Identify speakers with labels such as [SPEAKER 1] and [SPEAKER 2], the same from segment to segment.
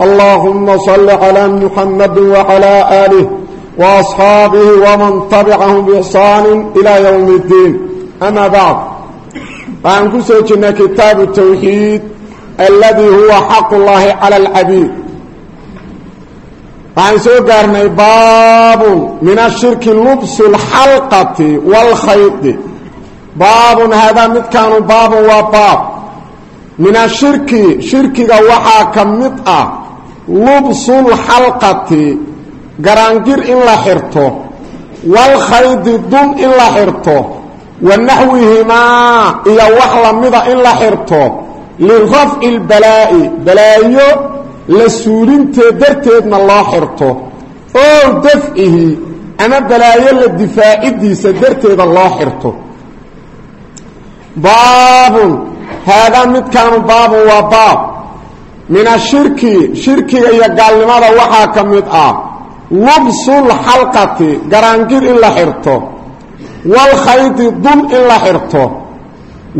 [SPEAKER 1] اللهم صل على محمد وعلى آله وأصحابه ومن تبعهم بإحسان إلى يوم الدين أما بعد فأنكو سيجنا كتاب التوحيد الذي هو حق الله على العبيد فأن سيقارنا باب من الشرك لبس الحلقة والخيط باب هذا متكان باب وباب lubsulxalqati garaangir in la xirto walkhaydi dun in la xirto wa naxwihimaa iyo wax lamida in la xirto lirafci lbalaa'i balaayo la suulinteed darteedna loo xirto oo dafcihi ama balaayo la difaacidiisa darteeda loo xirto. Baabun haadaa midkaanu baabun waa baab min ashirki shirkiga iyo gaalnimada waxaa ka mid ah lubsulxalqati garaangir in la xirto walkhayti dun in la xirto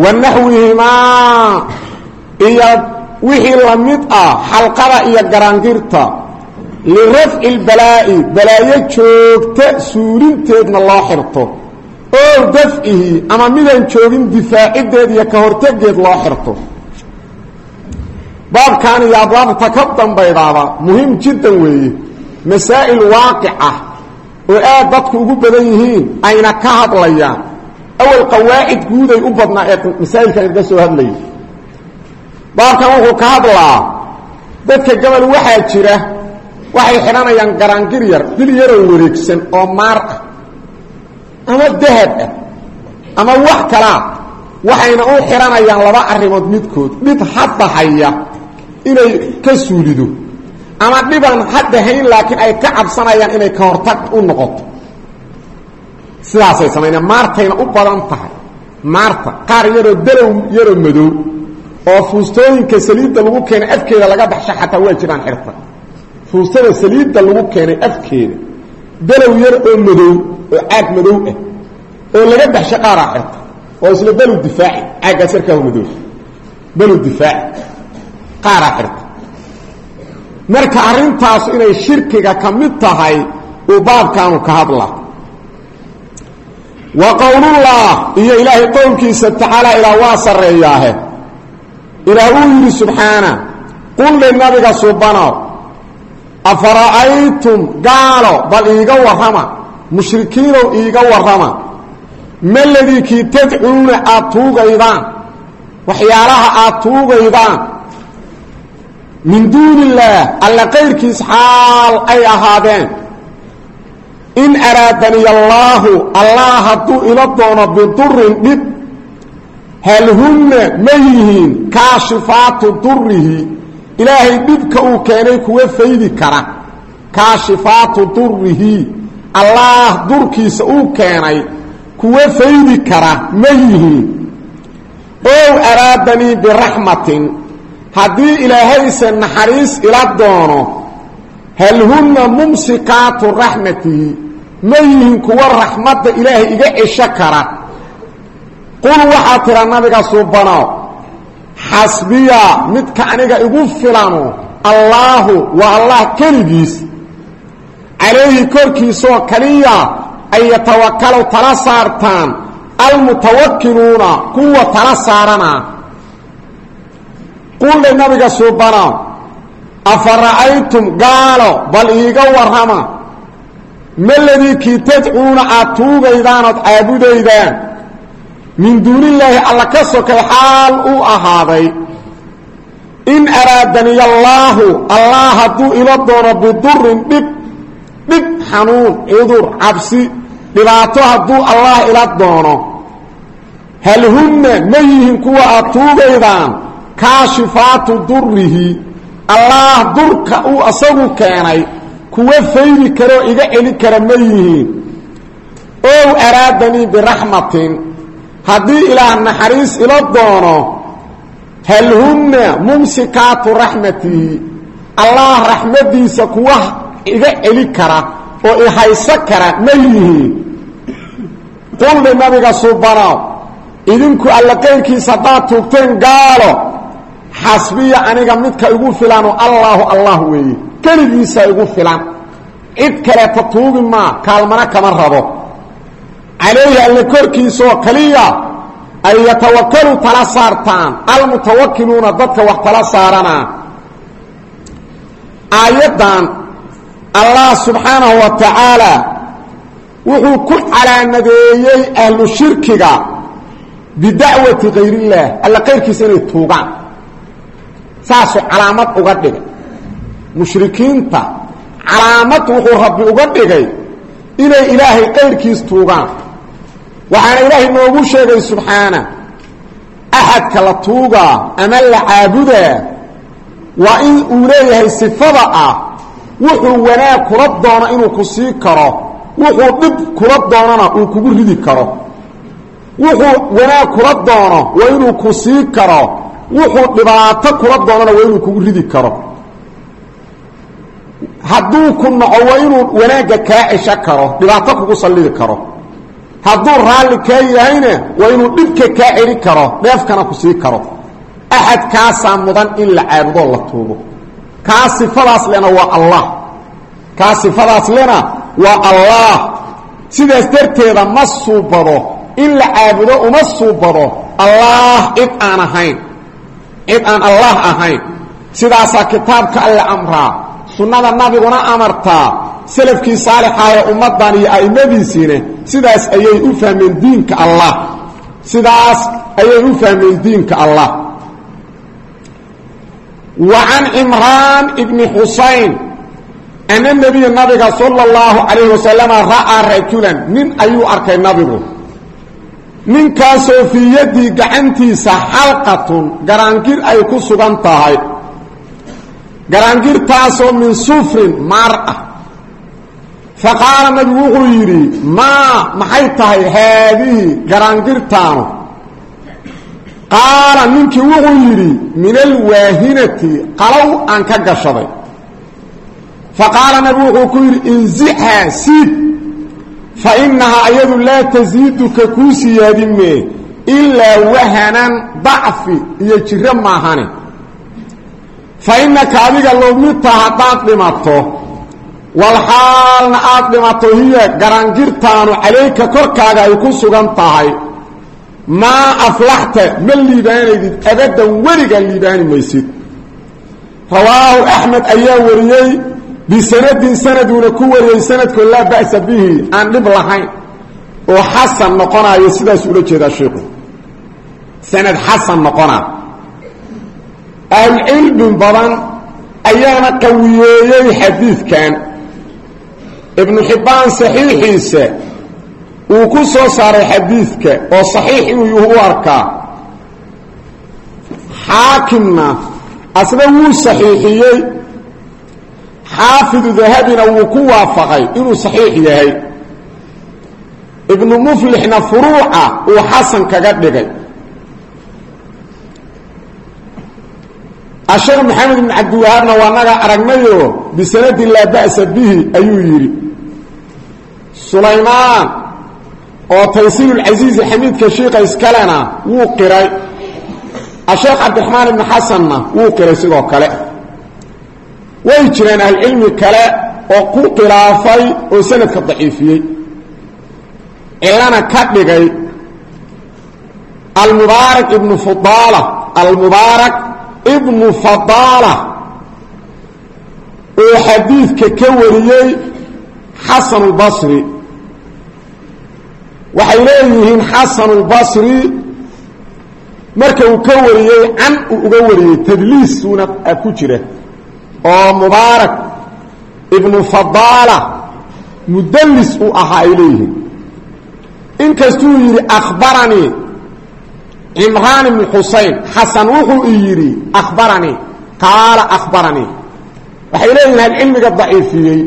[SPEAKER 1] wa naxwihimaa iyo wixii la mid ah xalqada iyo garaangirta lirafci lbalaa'i balaayo joogta suulinteedna loo xirto oo dafcihi ama midaan joogin difaacideed iyo ka loo xirto baabkan iyo abwaabta ka dambaydaaba muhiim jiddan weeye masaa'il waaqic ah oo aad dadku ugu badan yihiin ayna ka hadlayaan. Awal qawaacid guuday u badnaa ee masaa'ilkan idga soo hadlayay baabkan wuxuu ka hadlaa dadka gabal waxaa jira waxay xidhanayaan garaangir yar dil yaroo wareegsan oo maar ah ama dahab ah ama wax kalaa waxayna u xihanayaan laba arrimood midkood. Mid hadda haya inay ka suulido. Ama dhibaan hadda hayn laakiin ay ka cabsanayaan inay ka hortag u noqoto. Sidaasay samaynaan maartayna u badan tahay. Maarta qaar yaroo dalow yaroo madow. Oo fuustooyinka saliidda lagu keenay afkeeda laga baxsho xataa waa jiraan xirta. Fuustada saliidda lagu keenay afkeeda. Dalow yar oo madow oo caag madow ah oo laga baxsho qaaraa xirta. Oo isla belu difaaci. Caaggaas yarkaahu madow. Belu difaaci qaaraa xirta marka arrintaas inay shirkiga ka mid tahay uu baabkaanu ka hadla wa qowlullah iyo ilaahay qowlkiisa tacaala ilaa waa sarreeyaahe. Ilaah uu yidhi subxaana qul linabiga subanow afara'aytum gaalo bal iiga warrama mushrikiinow iiga warrama ma ladii kii tadcuuna aad tuugaydaan waxyaalaha aad tuugaydaan min duuni illaah alla qayrkiis xaal ay ahaadeen. In araadaniy allaahu allah hadduu ila doono bidurin dhib hal hunna ma yihiin kaashifaatu durihi ilaahay dhibka uu keenay kuwa faydi kara. Kaashifaatu durihi allaah durkiisa uu keenay kuwa faydi kara ma yihiin. Ow araadanii biraxmatin haddii ilaahayse naxariis ila doono hal hunna mumsikaatu raxmatihi ma yihiin kuwa raxmadda ilaahay iga cesho kara. Qul waxaa tira nabiga suubanow xasbiya midka aniga igu filano allaahu waa allah keligiis. Calayhi korkiisoo kaliya ay yatawakalow tala saartaan almutawakiluuna kuwa tala saarana qulle nabiga suubanow afa ra'aytum gaalo bal iiga warrama. Ma ladii kii tadcuuna aad tuugaydaanood caabudaydaan. Min duunillaahi alla ka sokay xaal uu ahaaday. In araadaniy allaahu allah hadduu ila doono bidurin dhib dhib xanuun cudur cabsi dhibaato hadduu allah ila doono. Hal hunna ma yihiin kuwa aad tuugaydaan kaashifaatu durihi allaah durka uu asagu keenay kuwa faydi karoo iga celi kara ma yihiin. Ow araadanii biraxmatin haddii ilaah naxariis ila doono hal hunna mumsikaatu raxmatihi allah raxmadiisa kuwa iga celi kara oo i hayso kara ma yihiin. Qulli nabiga subanow idinku alla qayrkiisa haddaad tuugteen gaalo xasbiya aniga midka igu filano allaahu allah weeye keligiisa igu filan cid kaleeta tuugi maa kaalmana kama rabo. Calayhi alle korkiisaoo kaliya ay yatawakalu tala saartaan. Almutawakiluuna dadka wax tala saaranaa aayaddan allah subxaanahu wa tacaala wuxuu ku calaamadeeyey ahlu shirkiga bidacwati kayrillaah alla qayrkiisa inay saasuu calaamad uga dhigay. Mushrikiinta calaamad wuxuu rabbi uga dhigay inay ilaahay qayrkiis tuugaan. Waxaana ilaahay noogu sheegay subxaana axadka la tuugaa ama la caabudaa waa in uu leeyahay sifada ah. Wuxuu wanaag kula doono inuu ku sii karo. Wuxuu dhib kula doonona uu kugu ridi karo. Wuxuu wanaag kula doono waa inuu ku sii karo wuxuu dhibaato kula doonona waa inuu kugu ridi karo. Hadduu ku noco waa inuu wanaagga kaa cesho karo dhibaato kugu sallidi karo. Hadduu raalli kaa yahayna waa inuu dhibka kaa celi karo dheefkana ku sii karo. Axad kaasaa mudan in la caabudoo la tuugo kaa sifadaas lena waa allah. Kaa sifadaas lena waa allah. Sidaas darteeda ma suubado. In la caabudo uma suubado. Allah cid aan ahayn cid aan allah ahayn sidaasaa kitaabka alle amraa. Sunnada nabiguna amartaa salafkii saalixaahee ummaddan iyo a'immadiisiina sidaas ayay u fahmeen diinka allah. Sidaas ayay u fahmeen diinka allah. Wa can cimraan ibni xusayn ana nebiya nabiga sala اllahu calayh wasalama ra'aa rajulan nin ayuu arkay nabigu ninkaasoo fii yaddii gacantiisa xalqatun garaangir ay ku sugan tahay. Garaangirtaasoo min sufrin maar ah. Fa qaala nabigu wuxuu yidhi maa maxay tahay haadihi garaangirtaanu qaala ninkii wuxuu yidhi min alwaahinati qalow aan ka gashaday. Fa qaala nabigu wuxuu ku yidhi inzixhaa siid fa innahaa ayadu laa tasiiduka kuu siyaadimee ilaa wahanan dacfi iyo jiro maahane fa innaka adiga low midta haddaad dhimato walxaalna aad dhimato hiya garaangirtaanu calayka korkaaga ay ku sugan tahay maa aflaxta ma liibaanaydid abaddan weligaa liibaani maysid rawaahu axmed ayaa wariyey bisanadin sanaduuna ku wariyey sanadkoo laa ba'sa bihi aan dhib lahayn oo xasan noqonaayo sidaas ula jeedaa sheikhu sanad xasan noqonaa ahlucilmi badan ayaana qawiyeeyey xadiidkan ibnu xibbaan saxiixiisa uu ku soo saaray xadiidka oo saxiix inuu u arkaa xaakimna asna wuu saxiixiyey xaafidu dahabina wuu ku waafaqay inuu saxiix yahay. Ibnu muflixna furuuca uu xasan kaga dhigay. Asheekh maxamed ibn cabdiwahaabna waa naga aragnayoo bisanadin laa ba'sa bihi ayuu yidhi. Sulaymaan oo taysiirulcasiizi xamiidka shiika iskalena wuu qiray. Asheekh cabdiraxmaan ibnu xasanna wuu qiray sidoo kale way jireen ahlucilmi kale oo ku khilaafay oo sanadka daciifiyey. Cilana ka dhigay almubaarak ibnu fudaala almubaarak ibnu fadaala oo xadiidka ka wariyey xasan اlbasri waxay leeyihiin xasan اlbasri marka uu ka wariyey can uu uga wariyey tadliisuuna ku jira oo mubaarak ibnu fadaala mudallis uu ahaa ay leeyihiin. Inkastuu yidhi akhbaranii cimraan ibnu xusayn xasan wuxuu i yidhi akhbaranii qaala akhbaranii waxay leeyihiin halcilmiga daciifiyey?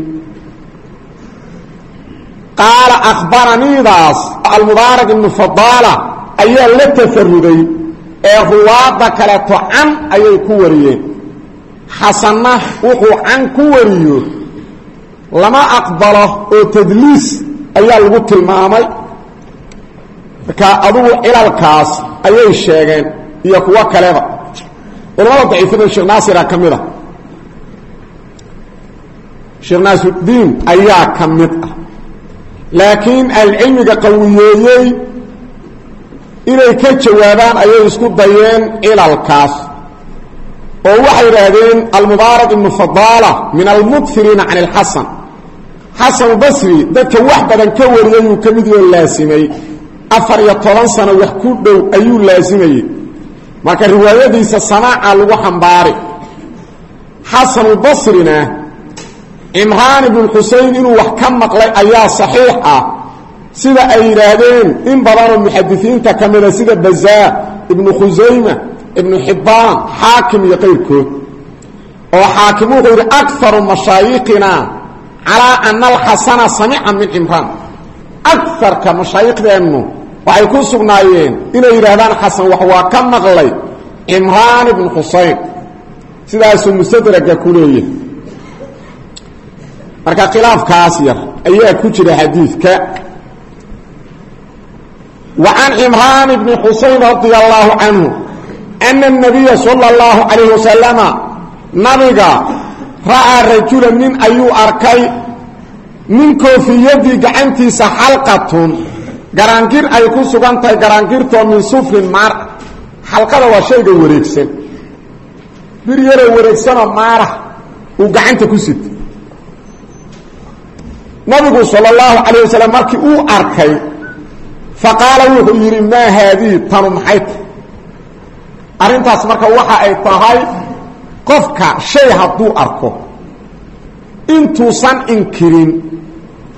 [SPEAKER 1] Qaala akhbaraniidaas almubaarak ibnu fadaala ayaa la tafaruday ee ruwaadda kaleeto can ayay ku wariyeen xasanna wuxuu can ku wariyo lama aqbalo oo tadliis ayaa lagu tilmaamay. Marka adugu cilalkaas ayay sheegeen iyo kuwo kaleba. Culamada daciifada sheekh naasira ka mid a sheekh naasuddiin ayaa ka mid ah. Laakiin ahlucilmiga qawiyeeyey inay ka jawaabaan ayay isku dayeen cilalkaas oo waxay idhaahdeen almubaarak ibnu fadaala min almukiriina can ilxasan xasanu basri dadka wax badan ka wariyayuu ka mid yoo laasimay. Afar iyo toban sano wax ku dhow ayuu laasimayey marka riwaayadiisa samaaca lagu xambaari. Xasanubasrina cimraan ibnu xusein inuu wax ka maqlay ayaa saxiix ah. Sida ay yidhaahdeen in badanoo muxadisiinta ka mida sida bazaar ibnu khusayma ibnu xibbaan xaakim iyo qayrkood oo xaakim wuxuu yidhi akaru mashaayikhina calaa ana alxasana samica min cimraan. Agarka mashaayiikhdeennu waxay ku sugnaayeen inay yidhaahdaan xasan wax waa ka maqlay cimraan ibnu xusayn. Sidaasuu mustadraga ku leeyahay marka khilaafkaas yar ayaa ku jira xadiidka. Wa can cimraan ibni xusayn radia allaahu canhu ana nabiya sala allahu calayhi wasalama nabiga ra'aa rajula nin ayuu arkay nin koofiyadii gacantiisa xalqatun garaangir ay ku sugan tahay garaangirtoo min sufrin maar xalqada waa shayga wareegsan bir yaroo wareegsanoo maarah uu gacanta ku sita nabigu sal allahu calayh wasalam markii uu arkay faqaala wuxuu yidhi maa haadihi tanu arrintaas marka waxa ay tahay qofka shay hadduu arko intuusan inkirin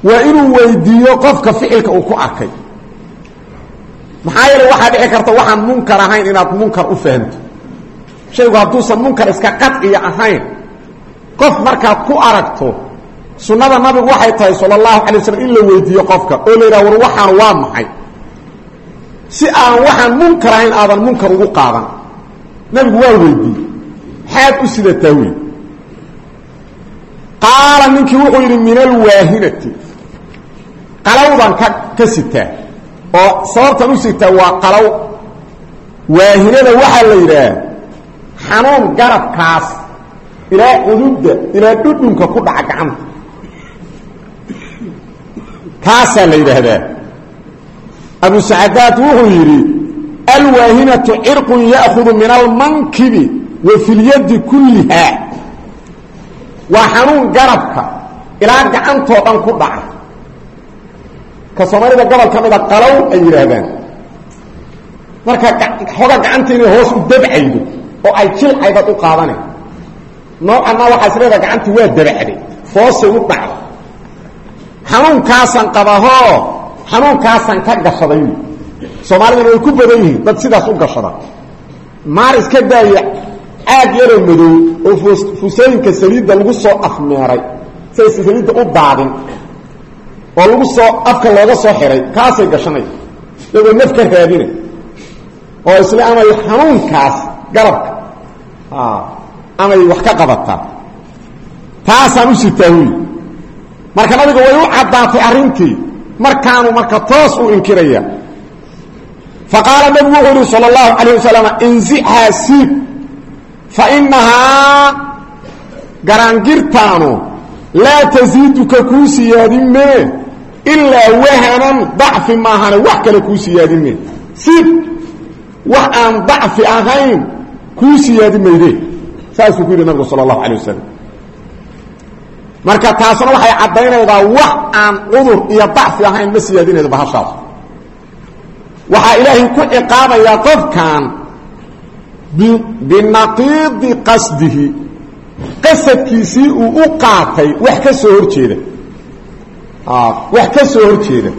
[SPEAKER 1] waa inuu weydiiyo qofka ficilka uu ku arkay. Maxaa yeele waxaa dhici karta waxaan munkar ahayn inaad munkar u fahamto. Shaygu hadduusan munkar iska qadciya ahayn qof markaad ku aragto sunnada nabigu waxay tahay sala allahu calay waslm in la weydiiyo qofka oo la yidhaha war waxaan waa maxay? Si aan waxaan munkar ahayn aadan munkar ugu qaadan nabigu waa weydiiyey. Xaad u sidataa wey qaala ninkii wuxuu yidhi min alwaahinati qalawdan ka ka sitaa. Oo sababtan u sitaa waa qalow. Waahinada waxaa la yidhaah xanuun garabkaas ilaa cududda ilaa dhudhunka ku dhaca gacanta. Kaasaa la yidhaahdaa. Abu sacadaad wuxuu yidhi alwaahinatu cirqun ya'hudu min almankibi wa fi lyadi kulliha waa xanuun garabka. ilaa gacantoo dhan ku dhaca. ka soomaalida gobol ka mida qalow ay yidhaahdaan marka xooga gacanta inay hoos u dabcaydo oo ay jilcaydad u qaadanayn noocanna waxaa is leedaha gacantii waa dabacday hoosay u dhacda xanuunkaasan qabahoo? xanuunkaasan ka gashaday soomaalidana way ku badan yihiin dad sidaas u gashada. Maar iska daaya caag yaroo madow oo fusooyinka saliidda lagu soo afmeeray. Saysa saliidda u daadin oo lagu soo afka looga soo xiray kaasay gashanay. Iyagoo naf ka raadina oo isle amay xanuunkaas garabka. Amay wax ka qabataa taasaan u sitaa huy marka nabiga way u caddaatay arrintii. Markaanu marka toos u inkiraya faqaala nabigu wuxuu ihi sala allahu calayh wasalam insixhaa siib fa innahaa garaangirtaanu laa tasiiduka kuu siyaadin mee ilaa wahanan dacfi maahane wax kale kuu siyaadin mee siib wax aan dacfi ahayn kuu siyaadin mayde saasuu ku yidhi nabigu sala allahu calayh wasalam marka taasna waxay caddaynaydaa wax aan cudur iyo dacfi ahayn ma siyaadinaydo bahashaas waxaa ilaahay ku ciqaabayaa qofkan binaqiidi qasdihi. Qasadkiisii uu u qaatay wax ka soo horjeeda wax ka soo horjeeda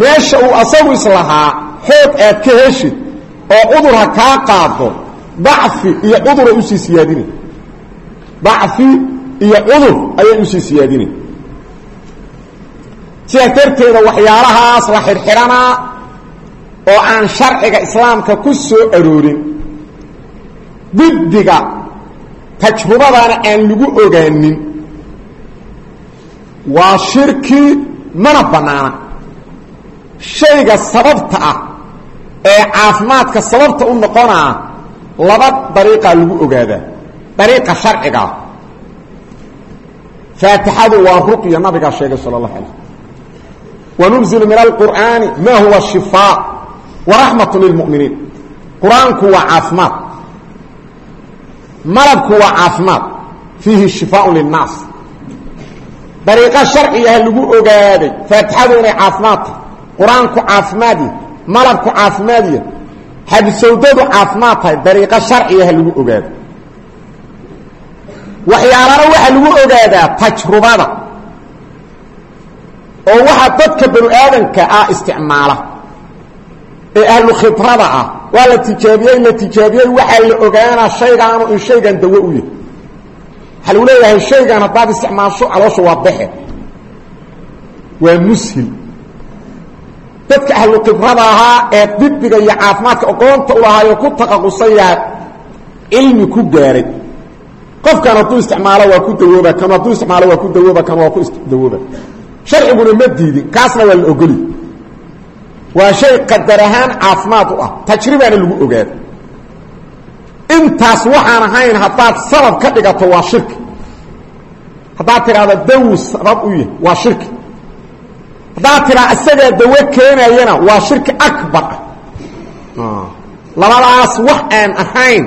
[SPEAKER 1] meesha uu asagu islahaa xoog aad ka heshid oo cudur ha kaa qaado dacfi iyo cuduray u sii siyaadinay dacfi iyo cudur ayay u sii siyaadinay sidaas darteeda waxyaalahaas la xidhxidhanaa oo aan sharciga islaamka ku soo aroorin diddiga tajrubadana aan lagu ogaanin waa shirki mana bannaana. Shayga sababta ah ee caafimaadka sababta u noqonaa laba dariiqaa lagu ogaadaa. Dariiqa sharcigaa faatixadu waa ruqya nabigaa sheegay sala allahu alay wanunzilu min alqur'aani ma huwa shifaa waraxmatu lilmu'miniin qur'aanku waa caafimaad. Malabku waa caafimaad. Fiihi shifaaءu linnaas dariiqo sharcigaha lagu ogaaday. Faatixadu inay caafimaad tahay. Qur'aanku caafimaad yahy malabku caafimaad yahy xabisawdadu caafimaad tahay. Dariiqo sharcigaha lagu ogaaday. Waxyaalana waxaa lagu ogaadaa tajrubada. Oo ee ahlu khibrada ah. Waa la tijaabiyey la tijaabiyey waxaa la ogaanaa shaygaanu in shaygan dawo u yahay. Waxaa lagu leeyahay shaygan haddaad isticmaasho caloosha waa baxe waa mushil. Dadka ahlu khibrada ahaa ee dibiga iyo caafimaadka aqoonta u lahaayo ku taqaqusaya cilmi ku gaaray qofkan hadduu isticmaalo waa ku dawooba kan hadduu isticmaalo waa ku dawooba kan waa ku dawooba. Sharciguna ma diidin kaasna waa ogoli waa shay qadar ahaan caafimaad u ah. Tajribaana lagu ogaado. Intaas waxaan ahayn haddaad sabab ka dhigato waa shirki haddaad tidhaahdo dawu sabab u yahay waa shirki haddaad tidhaa isagaa dawo keenayana waa shirki akbar. Ah. Labadaas wax aan ahayn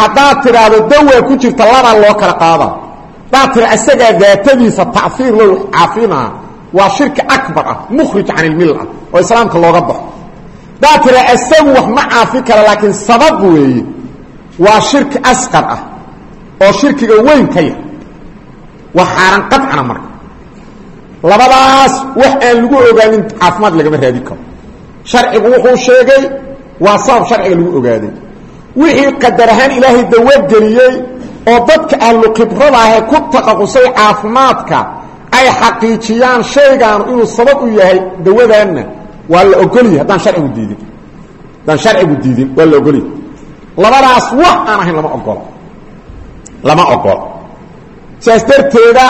[SPEAKER 1] haddaad tidhaahdo dawaa ku jirta labaa loo kala qaada. Haddaad tidha isagaa daatadiisa tacfiir loo caafinaa waa shirki akbar ah mukhrij can ilmilla oo islaamka looga baxo. Haddaad tidha isagu wax ma caafi kara laakiin sabab weeye waa shirki asqar ah oo shirkiga weyn ka yah waa xaaran qadcana marka. Labadaas wax aan lagu ogaanin caafimaad lagama raadi karo. Sharcigu wuxuu sheegay waa sabab sharciga lagu ogaaday. Wixii qadar ahaan ilaahay dawageliyey oo dadka ahlu khibrada ahee ku taqaqusay caafimaadka ay xaqiijiyaan shaygaanu inuu sabab u yahay dawadaanna waa la ogolyahy haddaan harcigu diidin. Haddaan sharcigu diidin waa la ogolyahy labadaas wax aan ahayn lama ogolo lama ogolo sidaas darteeda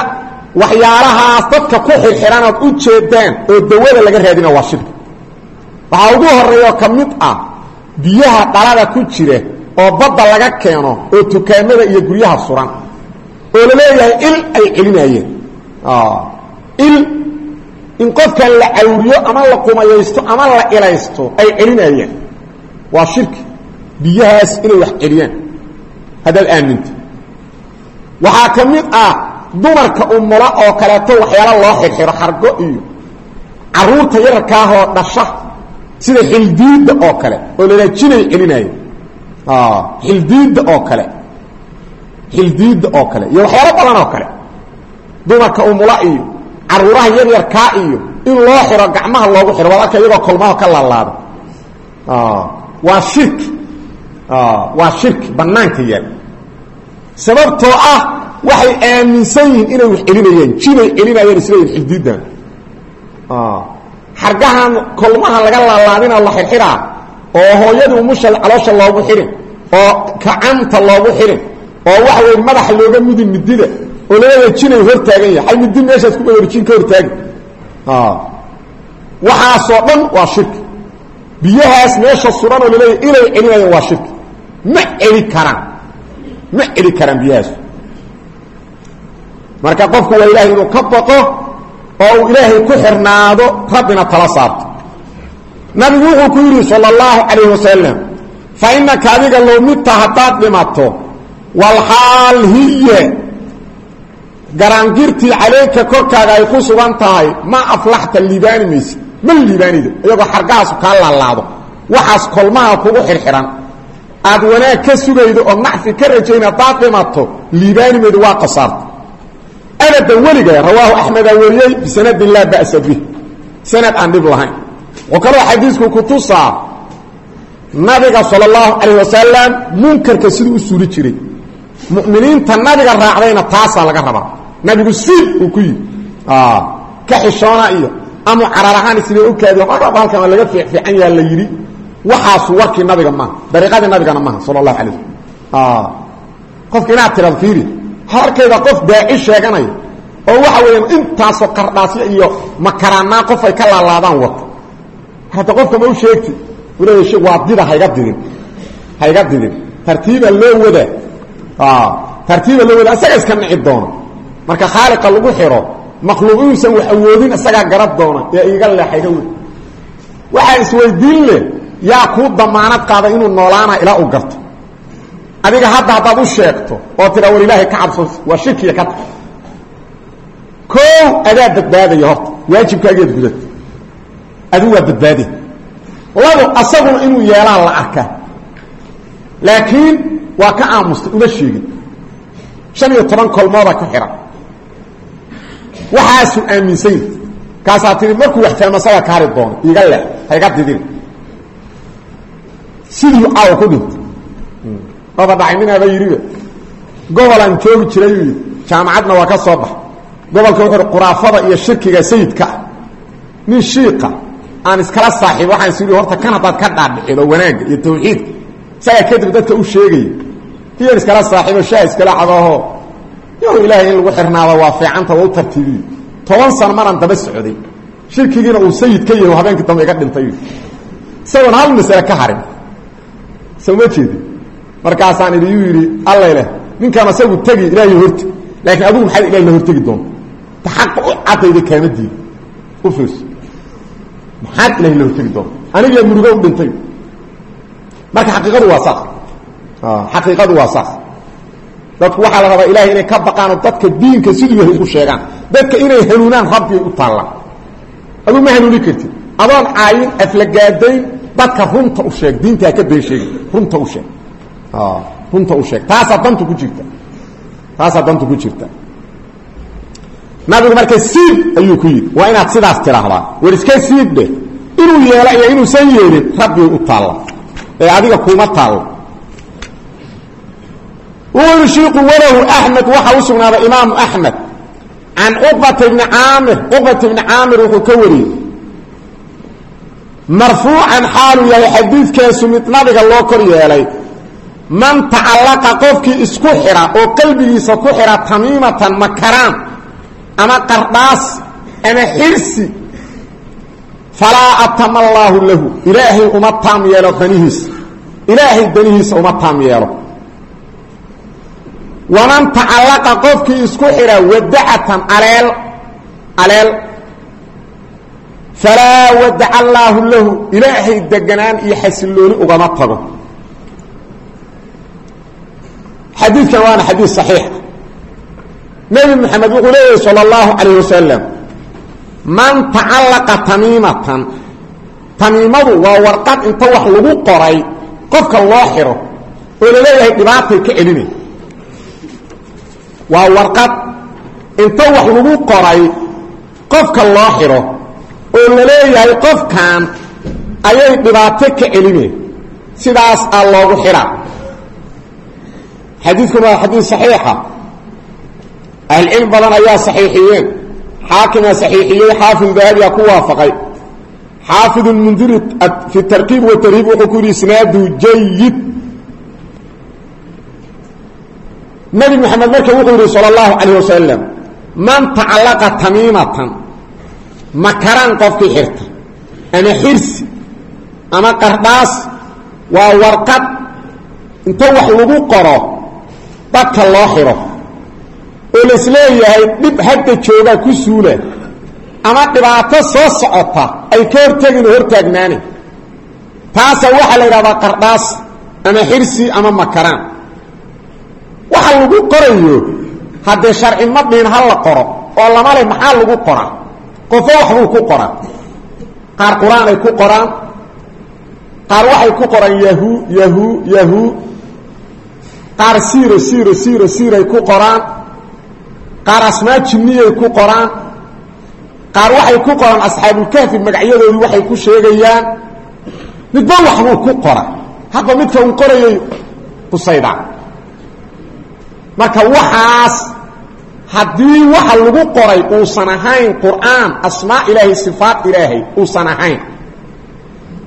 [SPEAKER 1] waxyaalahaas dadka ku xirxiran ood u jeedaan oo dawada laga raadina waa shirki. Waxaa ugu horeeyo ka mid ah biyaha dhalada ku jira oo badda laga keeno oo dukaamada iyo guryaha suran oo la leeyahay il ay celinayeen il in qofkan la cawriyo ama la qumayaysto ama la ilaysto ay celinayeen. Waa shirki biyahaas inay wax celiyaan. Haddaad aaminto waxaa ka mid ah dumarka umula oo kaleeto waxyaala loo xirxiro xargo iyo carruurta yararkaahoo dhasha sida xildiidda oo kale oo la jinay celinaayo xildiidda oo kale. Xildiidda oo kale iyo waxyaalo badan oo kale dumarka umula iyo caruuraha yaryarkaa iyo in loo xiro gacmaha loogu xiro waad arka iyagoo kolmaho ka laalaado. Waa shirki waa shirki banaanka yaal. Sababtoo ah waxay aaminsan yihiin inay wax celinayeen jinay celinayeen isleeyihin xildiiddan xargahan kolmaha laga laalaadina la xirxiraa oo hooyadii umusha caloosha loogu xirin oo kacanta loogu xirin oo waxa wey madaxa looga mudin midida oo laleeya jinay hor taagan yahay. Ay midi meeshaas ku wawar jin ka hortaagi waxaasoo dhan waa shirki biyahaas meesha suran oo laleeya inay celinayaan waa shirki ma celi karaan. Ma celi karaan biyahaas. Marka qofku waa ilahay inuu ka baqo oo uu ilaahay ku xirnaado rabbina tala saarto. Nabigu wuxuu ku yidhi sal اllahu calayh wasalam fa inaka adiga low midta haddaad dhimato walxaal hiye garaangirtii calayka korkaaga ay ku sugan tahay ma aflaxta liibaani mayse ma liibaanido iyagoo xargahaasu kaa laalaado. Waxaas kolmaha kugu xirxiran. Aad wanaag ka sugaydo oo nacfi ka rajayn haddaad dhimato liibaani maydo waa qasaarta abadan weliga rawaahu axmedaa wariyey bisanadin laa ba'sa bih. Sanad aan dhib lahayn. Oo kaloo xadiisku ku tusaa nabiga sal اllahu calayh wasalam munkarka siduu u suuli jiray. Mu'miniinta nabiga raacdayna taasaa laga rabaa nabigu siil uu ku yidhi ka xishoona iyo ama carar ahaan isla okaadi halkan waa laga fiican yaha la yidhi waxaasu warkii nabiga maaha dariiqadii nabigana maaha sala allahu alay waslm qofka inaad tirado fiiri harkayda qof daaci sheeganaya oo waxa weeyaan intaasoo qardhaasyo iyo makaraanaa qof ay ka laalaadaan wata hadda qofka ma u sheegti u leeya she waa dida hayga didin hayga didin tartiiba loo wadaa. Tartiiba loo wadaa isaga iska nici doona marka khaaliqa lagu xiro makhluuq inuusan wax awoodin isagaa garab doona ee iga leex hayga wad waxaa isweydiin leh yaa kuu damaanad qaaday inuu noolaana ilaa u garto. Adiga hadda haddaad u sheegto oo tiraa war ilaahay ka cabso waa shirkiga ka tahay koow adaa badbaadaya horta waajibkaageed gudad. Adigu waa badbaadi. Labo asaguna inuu yeelaa la arkaa. Laakiin waa ka aamustay uma sheegin. Shan iyo toban kolmooda ku xihan waxaasuu aaminsan yahi kaasaa tii markuu wax fahmo asagaa ka hari doono iga le hayga didin. Sidii caawa ku dhintay. Aba dhacay minaaba yidhiba gobolaan joogi jiray yidhi jaamacadna waa ka soo bax. Gobolka wuxuu quraafada iyo shirkiga sayidka ah nin aan iskala saaxiib waxaan is horta kan ka dhaadhicido wanaagga iyo tawxiidka isagaa dadka u sheegaya iyan iskala saaxiibo shaah iskala cadooho inu ilaahay in lagu xirnaado waa fiicanta waa u tartiibiyo toban sano maraan daba socday. Shirkigiina uu sayid ka yahi habeenkii dambe iga dhintay. Isagoon hal masale ka harin. Soo ma jeedi. Markaasaan idhi yuu yidhi allay leh ninkaan asagu tegi ilaahay horte laakiin adigu maxaad ilahay la hortegi doonta ta xaqa u cadayda kaama diid u fiirso maxaad ilahay la hortegi doonta aniga murugo u dhintay. Marka xaqiiqadu waa saas. Xaqiiqadu waa saas dadku waxaa la rabaa ilahay inay ka baqaanoo dadka diinka siduu yahay ugu sheegaan. Dadka inay hanuunaan rabbigay u taallaan aduu ma hanuuni kartid adoon caayin aflagaadayn dadka runta u sheeg diintaa ka been sheegi runta u sheeg. Runta u sheeg. Taasaa dantu ku jirta. Taasaa dantu ku jirta. Nabigu marka siid ayuu ku yidhi. Waa inaad sidaas tiraahdaa war iska siid dheh. Inuu yeelo iyo inuusan yeelin rabbigay u taalla. Ee adiga kuuma taallo shiiku walahu axmed waxa u sugnaaday imaamu axmed. Can cuqbata bni caamir cuqbata bni caamir wuxuu ka wariyey. Marfuucan xaaluu yahay xadiidkaasu mid nabiga loo kor yeelay. Man tacallaqa qofkii isku xidha oo qalbigiisa ku xidha tamiimatan makaraan ama qardhaas ama xirsi falaa atama allaahu lahu. Ilaahay uma taam yeelo danihiisa ilaahay danihiisa uma taam yeelo waman tacallaqa qofkii isku xidha wadacatan aleel aleel. Falaa wadaca allaahu lahu ilaahay deganaan iyo xasilooni ugama tago. Xadiidkan waana xadiis saxiix. Ah nebi moxamed wuxuu leeyahy sala allahu calayh wasalam man tacallaqa tamiimatan tamiimadu waa warqad inta wax lagu qoray qofka loo xidho oo la leeyahay dhibaatay ka celinay waa warqad. Inta wax lagu qoray qofka loo xidho oo la leeyahay qofkan ayay dhibaato ka celineen sidaas aa loogu xidhaa xadiidkuna waa xadiid saxiixa. Ahlucilm badan ayaa saxiixiyeen. Xaakimaa saxiixiyey xaafid dahabiya ku waafaqay. Xaafid lmundiri fi tarkiib watarhiib wuxuu ku yidhi isnaadu jayid nabi moxamed marka wuxuu yidhi salى اllahu calayh wasalam man tacallaqa tamiimatan makaraan qofkii xirta ama xirsi ama qardhaas waa warqad inta wax lagu qoro dadka loo xidho oo laisleeyahay dhib hadda joogaa ku suula ama dhibaato soo socota ay ka hortegin oo hortaagnaani. Taasa waxaa la yidhahdaa qardhaas ama xirsi ama makaraan waxa lagu qorayo haddee sharci ma dhihin ha la qoro oo lama leh maxaa lagu qoraa? Qofo waxbuu ku qoraa. Qaar qur'aanay ku qoraan. Qaar waxay ku qoraan yahu yahu yahu. Qaar siiro siiro siiro siiray ku qoraan. Qaar asmaa jinniyay ku qoraan. Qaar waxay ku qoraan asxaabulkahfi magacyadoodii waxay ku sheegayaan. Midba waxbuu ku qora hadba midka uu qorayay kusayda marka waxaas haddii waxa lagu qoray uusan ahayn qur'aan asmaa ilaahay sifaat ilaahay uusan ahayn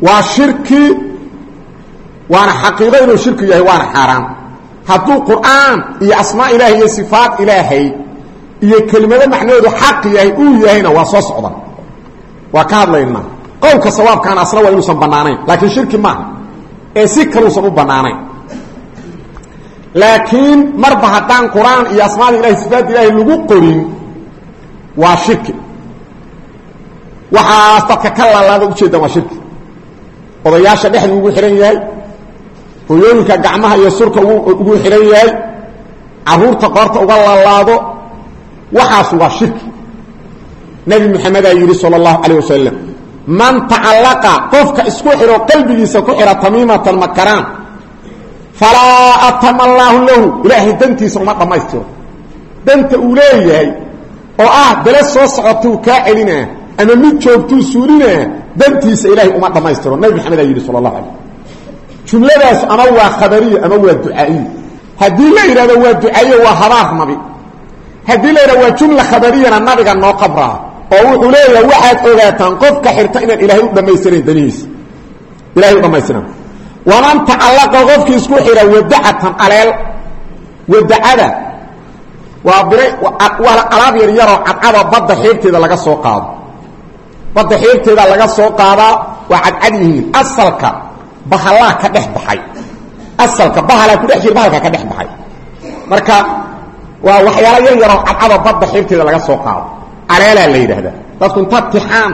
[SPEAKER 1] waa shirki waana xaqiiqo inuu shirki yahay waana xaaraan hadduu qur'aan iyo asmaa ilaahay iyo sifaat ilaahay iyo kelimado macnahoodu xaq yahay uu yahayna waa soo socda. Waa ka hadlaynaa. Qowlka sawaabkaana asna waa inuusan bannaanayn laakiin shirki maaha. Ee si kaluusan u bannaanayn laakiin marba haddaan qur'aan iyo asmaada ilahay sifaat ilaahay lagu qorin waa shirki. Waxaas dadka ka laalaada ujeeddaan waa shirki. Odayaasha dhexdu ugu xihan yahay hooyooyinka gacmaha iyo surka ugu xihan yahay carruurta qoorta uga laalaado waxaas waa shirki. Nebi moxamedaa yidhi sala allahu calayh wasalam man tacallaqa qofka isku xidho qalbigiisa ku xidha tamiimatan makaraan falaa atama allaahu lahu. Ilaahay dantiisa uma dhammaystiro danta uu leeyahay oo ah dale soo socotuu kaa celinaa ama mid joogtuu suulinaa dantiisa ilaahay uma dhammaystiro nabi maxamedaa yidhi sala allahu alay jumladaas ama waa khabariya ama waa ducaa'iya haddii la yidhahdo waa ducaaye waa habaar nabi. Haddii la yidhahdo waa jumla khabariyana nabiga noo qabraa oo wuxuu leeyahay waxaad ogaataan qofka xirta inaan ilaahay u dhammaystirayn danihiisa ilahay waman tacallaqa qofkii isku xidha wadacatan aleel. Wadacada. Waa bira waa alaab yar yaroo cadcada badda xiibteeda laga soo qaado. Badda xiibteeda laga soo qaadaa waa cadcad yihiin. Asalka bahalaa ka dhex baxay. Asalka bahalaa ku dhex jir bahalka ka dhex baxay. Marka waa waxyaala yar yaroo cadcada badda xiibteeda laga soo qaado. Aleelaa la yidhaahdaa. Dadku inta tixaan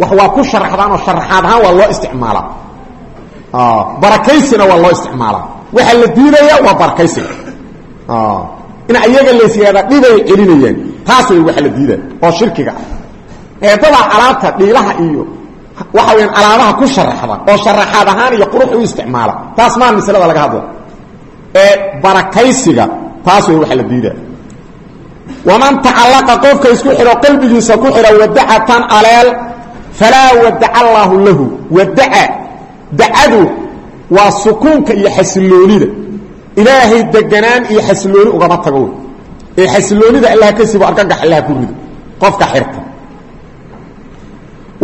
[SPEAKER 1] wax waa ku sharaxdaan oo sharaxaad ahaan waa loo isticmaalaa barakaysina waa loo isticmaalaa waxaa la diidaya waa barakaysiga in ayaga lays yihahda dhibay celinayaan. Taas way waxa la diida oo shirkiga. Ah eedadaa alaabta dhiilaha iyo waxa weyaan alaabaha ku sharaxda oo sharaxaad ahaan iyo qurux u isticmaala. Taas maa maslada laga hadla ee barakaysiga taas way waxa la diida waman tacallaqa qofka isku xidho qalbigiisa ku xidho wadacatan aleel falaa wadaca allaahu lahu. Wadaca dacadu waa sukuunka iyo xasiloonida ilaahay deganaan iyo xasilooni ugama tago wey ee xasiloonida allah ka sibo argagax allah ku rido qofka xirta.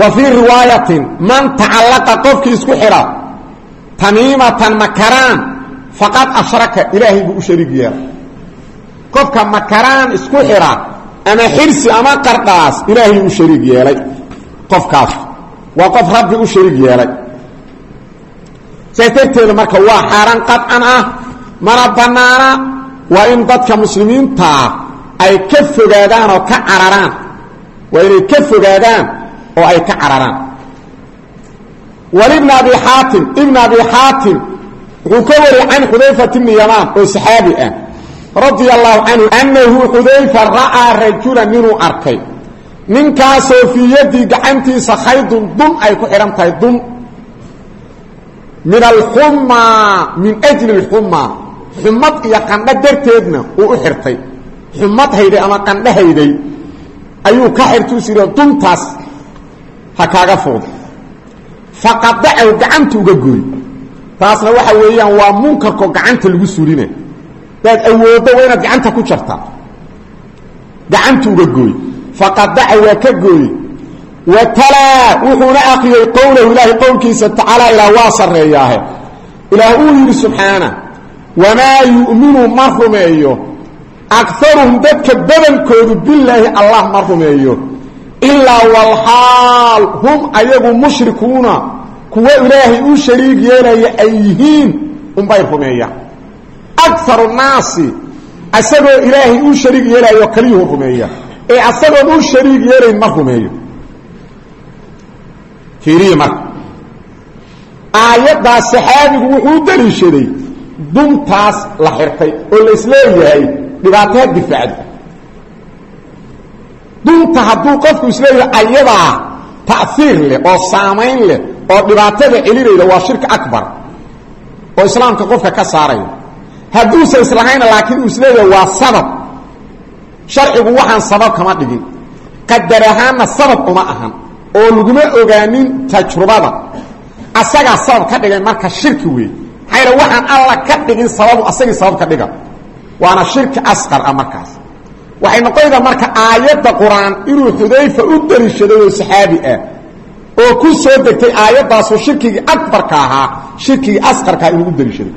[SPEAKER 1] Wa fii riwaayatin man tacallaqa qofkii isku xidha tamiimatan makaraan faqad ashraka ilaahay buu u shariig yeelay. Qofka makaraan isku xidha ama xirsi ama qardhaas ilaahay u shariig yeelay saas darteeda marka waa xaaraan qaطcan ah mana bannaana. Waa in dadka muslimiintaa ay ka fogaadaan oo ka cararaan. Waa inay ka fogaadaan oo ay ka cararaan. Walibn abi xaatim ibn abi xaatim wuxuu ka wariyey can xudayfat oo saxaabi ah radia allahu annahu xudayfa ra'aa rajulan ninuu arkay. Ninkaasoo fii yaddii gacantiisa khaydun dun ay ku xidhan dun min alxumaa min ajli اlxumaa xumad iyo qandho darteedna uu u xirtay xumad hayday ama qandho hayday ayuu ka xirtuu siro duntaas ha kaaga fuuda faqadacahu gacanta uga gooy taasna waxa weeyaan waa munkarkoo gacanta lagu surina daad awooddo waa inaad gacanta ku jartaa gacanta uga gooy faqadaca waa ka watalaa wuxuuna akriyey qowlahu ilaahay qowlkiisa tacaala ilaah waa sarreeyaahe. Ilaah uu yidhi subxaana wamaa yu'minu ma rumeeyo? Akaruhum dadka badankoodu bilaahi allah ma rumeeyo. Ilaa walxaal hum ayagu mushrikuuna kuwa ilaahay u shariig yeelaya ay yihiin unbay rumeeyaan. Akaru naasi asagoo ilaahay u shariig yeelayo kaliyuhu rumeeya ee asagoon u shariig yeelayn ma rumeeyo fiiriye marka. Aayaddaas saxaabigu wuxuu daliishaday duntaas la xirtay oo la is leeyahay dhibaataa difaacda dunta hadduu qofku is leeyahay ayadaa ta'hiir leh oo saamayn leh oo dhibaatada celinayda waa shirki akbar oo islaamka qofka ka saaraya. Hadduusa islahayna laakiin uu is leeyahay waa sabab. Sharcigu waxaan sabab kama dhigin. Qadar ahaanna sabab uma ahan oo laguma ogaanin tajrubada. Asagaa sabab ka dhigay marka shirki weey maxaa waxaan alla ka dhigin sababu asagii sabab ka dhiga. Waana shirki asqar ah markaas. Waxay noqonaysaa marka aayadda qur'aan inuu xudayfa u daliishaday oo saxaabi ah oo ku soo degtay aayaddaasoo shirkigii akbarka ahaa shirkigii asqarkaa inuu u daliishaday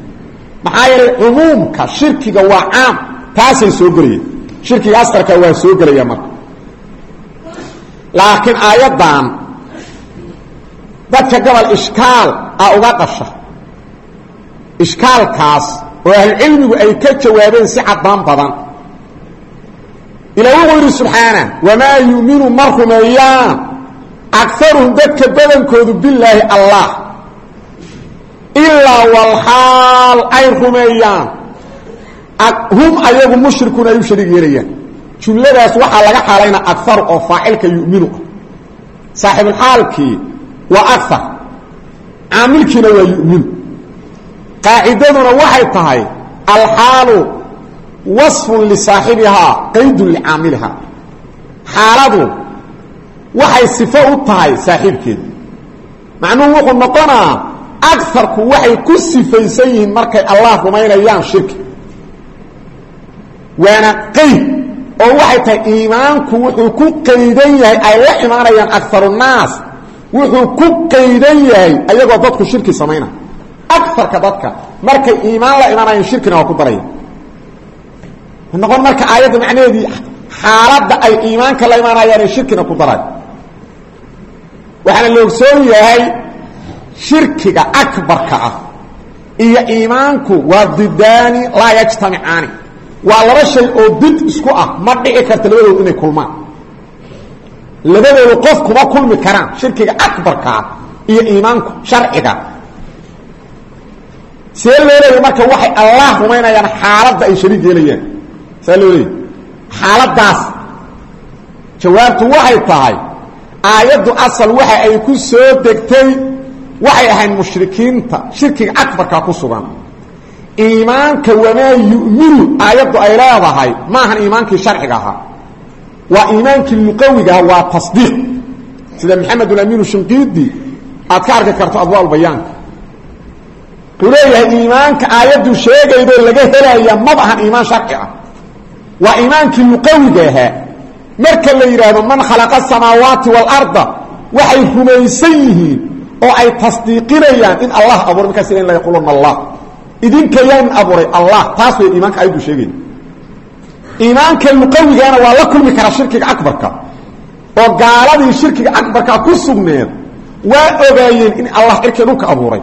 [SPEAKER 1] maxaa yeelay cumuumka shirkiga waa caam taasay soo gelayeen. Shirkiga asqarka waa soo gelaya marka laakiin aayaddan dadka gobol ishkaal a uga dhasha ishkaalkaas oo ahlucilmigu ay ka jawaabeen si caddaan badan. Ilaa wuxuu yidhi subxaana wamaa yu'minu ma rumeeyaan? Akaruhum dadka badankoodu bilaahi allah. Ilaa walxaal ay rumeeyaan. Hum ayagu mushrikuun ay u shariig yeelayaan jumladaas waxaa laga xaalayna akaru oo faacilka yuminu ah. Saaxibulxaalkii waa akar caamilkiina waa yuminu. Qaacidaduna waxay tahay alxaalu waصfun lisaaxibihaa qaydun licaamilihaa xaaladu waxay sifo u tahay saaxiibkeeda macnuhu wuxuu noqonaa agarku waxay ku sifaysan yihiin markay allah rumaynayaan shirki. Waana qayd oo waxay tahay iimaanku wuxuu ku qaydan yahay ay la imaanayaan agarunaas wuxuu ku qaydan yahay ayagoo dadku shirki samaynaya agarka dadka markay iimaan la imaanayaan shirkina waa ku daraya noqon marka aayadda macnaheedii xaaladda ay iimaanka la imaanayaan ee shirkina ku daray waxaana la ogsoon yahay shirkiga akbarka ah iyo iimaanku waa didaani laa yajtamicaani waa laba shay oo did isku ah ma dhici karta labadoodu inay kulmaan. Labadoodu qof kuma kulmi karaan shirkiga akbarka ah iyo iimaanku sharciga. See loo leeya marka waxay allah rumaynayaan xaaladda ay shariig yeelayaan saa loo leeya xaaladdaas. Jawaabtu waxay tahay aayaddu asal waxa ay ku soo degtay waxay ahayd mushrikiinta shirkiga akbarkaa ku sugan iimaanka wamaa yu'minu aayaddu ay leedahay maahan iimaankii sharciga ahaa. Waa iimaankii luqawigaha waa tasdiiq. Sida maxamedulamiinu shinqiidi aad ka arki karto adwaa bayaanka. Wuxuu leeyahay iimaanka aayaddu sheegaydoo laga helaya maba ahan iimaan sharci ah. Waa iimaankii luqawiga marka la yidhaahdo man khalaqa asamaawaati waalarda waxay rumaysan yihiin oo ay tasdiiqinayaan in allah abuuray markaas in la yaquluna allah idinka yaan abuuray allah taas way iimaanka ayaddu sheegaya iimaanka luqawigaana waa la kulmi karaa shirkiga akbarka oo gaaladii shirkiga akbarka ku sugneed waa ogaayeen in allah cirkii dhulka abuuray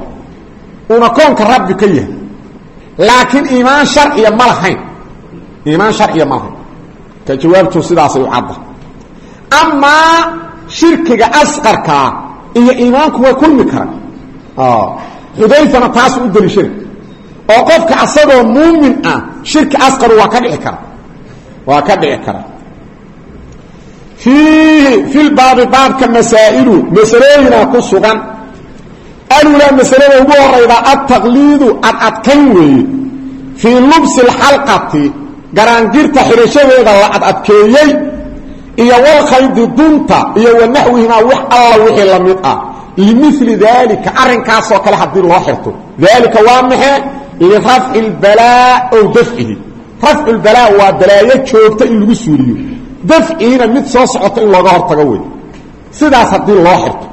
[SPEAKER 1] uuna koonka rabbi ka yahay. Laakiin iimaan sharciya ma lahayn. Iimaan sharciya ma lahayn. Ka jawaabtu sidaasay u cadda. Amaa shirkiga asqarkaa iyo iimaanku way kulmi karaan. Xudayfana taasu u oo qofka asagoo muumin ah shirki asqaru waa ka dhici kara. Waa ka dhici kara. Fiihi filbaabi baabka masaa'ilu masalooyinaa ku sugan. Alulaa masalada ugu horayda altaqliidu adadkayn weeye. Fii lubsi alxalqati garaangirta xidhashadeeda la adadkeeyey iyo walkhaydi dunta iyo wanaxwihimaa wax alla wixii la mid ah. Limili kale haddii loo xirto. Daalika waa maxe lirafci lbalaa ow dafcihi rafcu lbalaa waa balaayo joogta in lagu suuliyo. Dafciina mid soo socota in looga hortago wey sidaas haddii loo xirto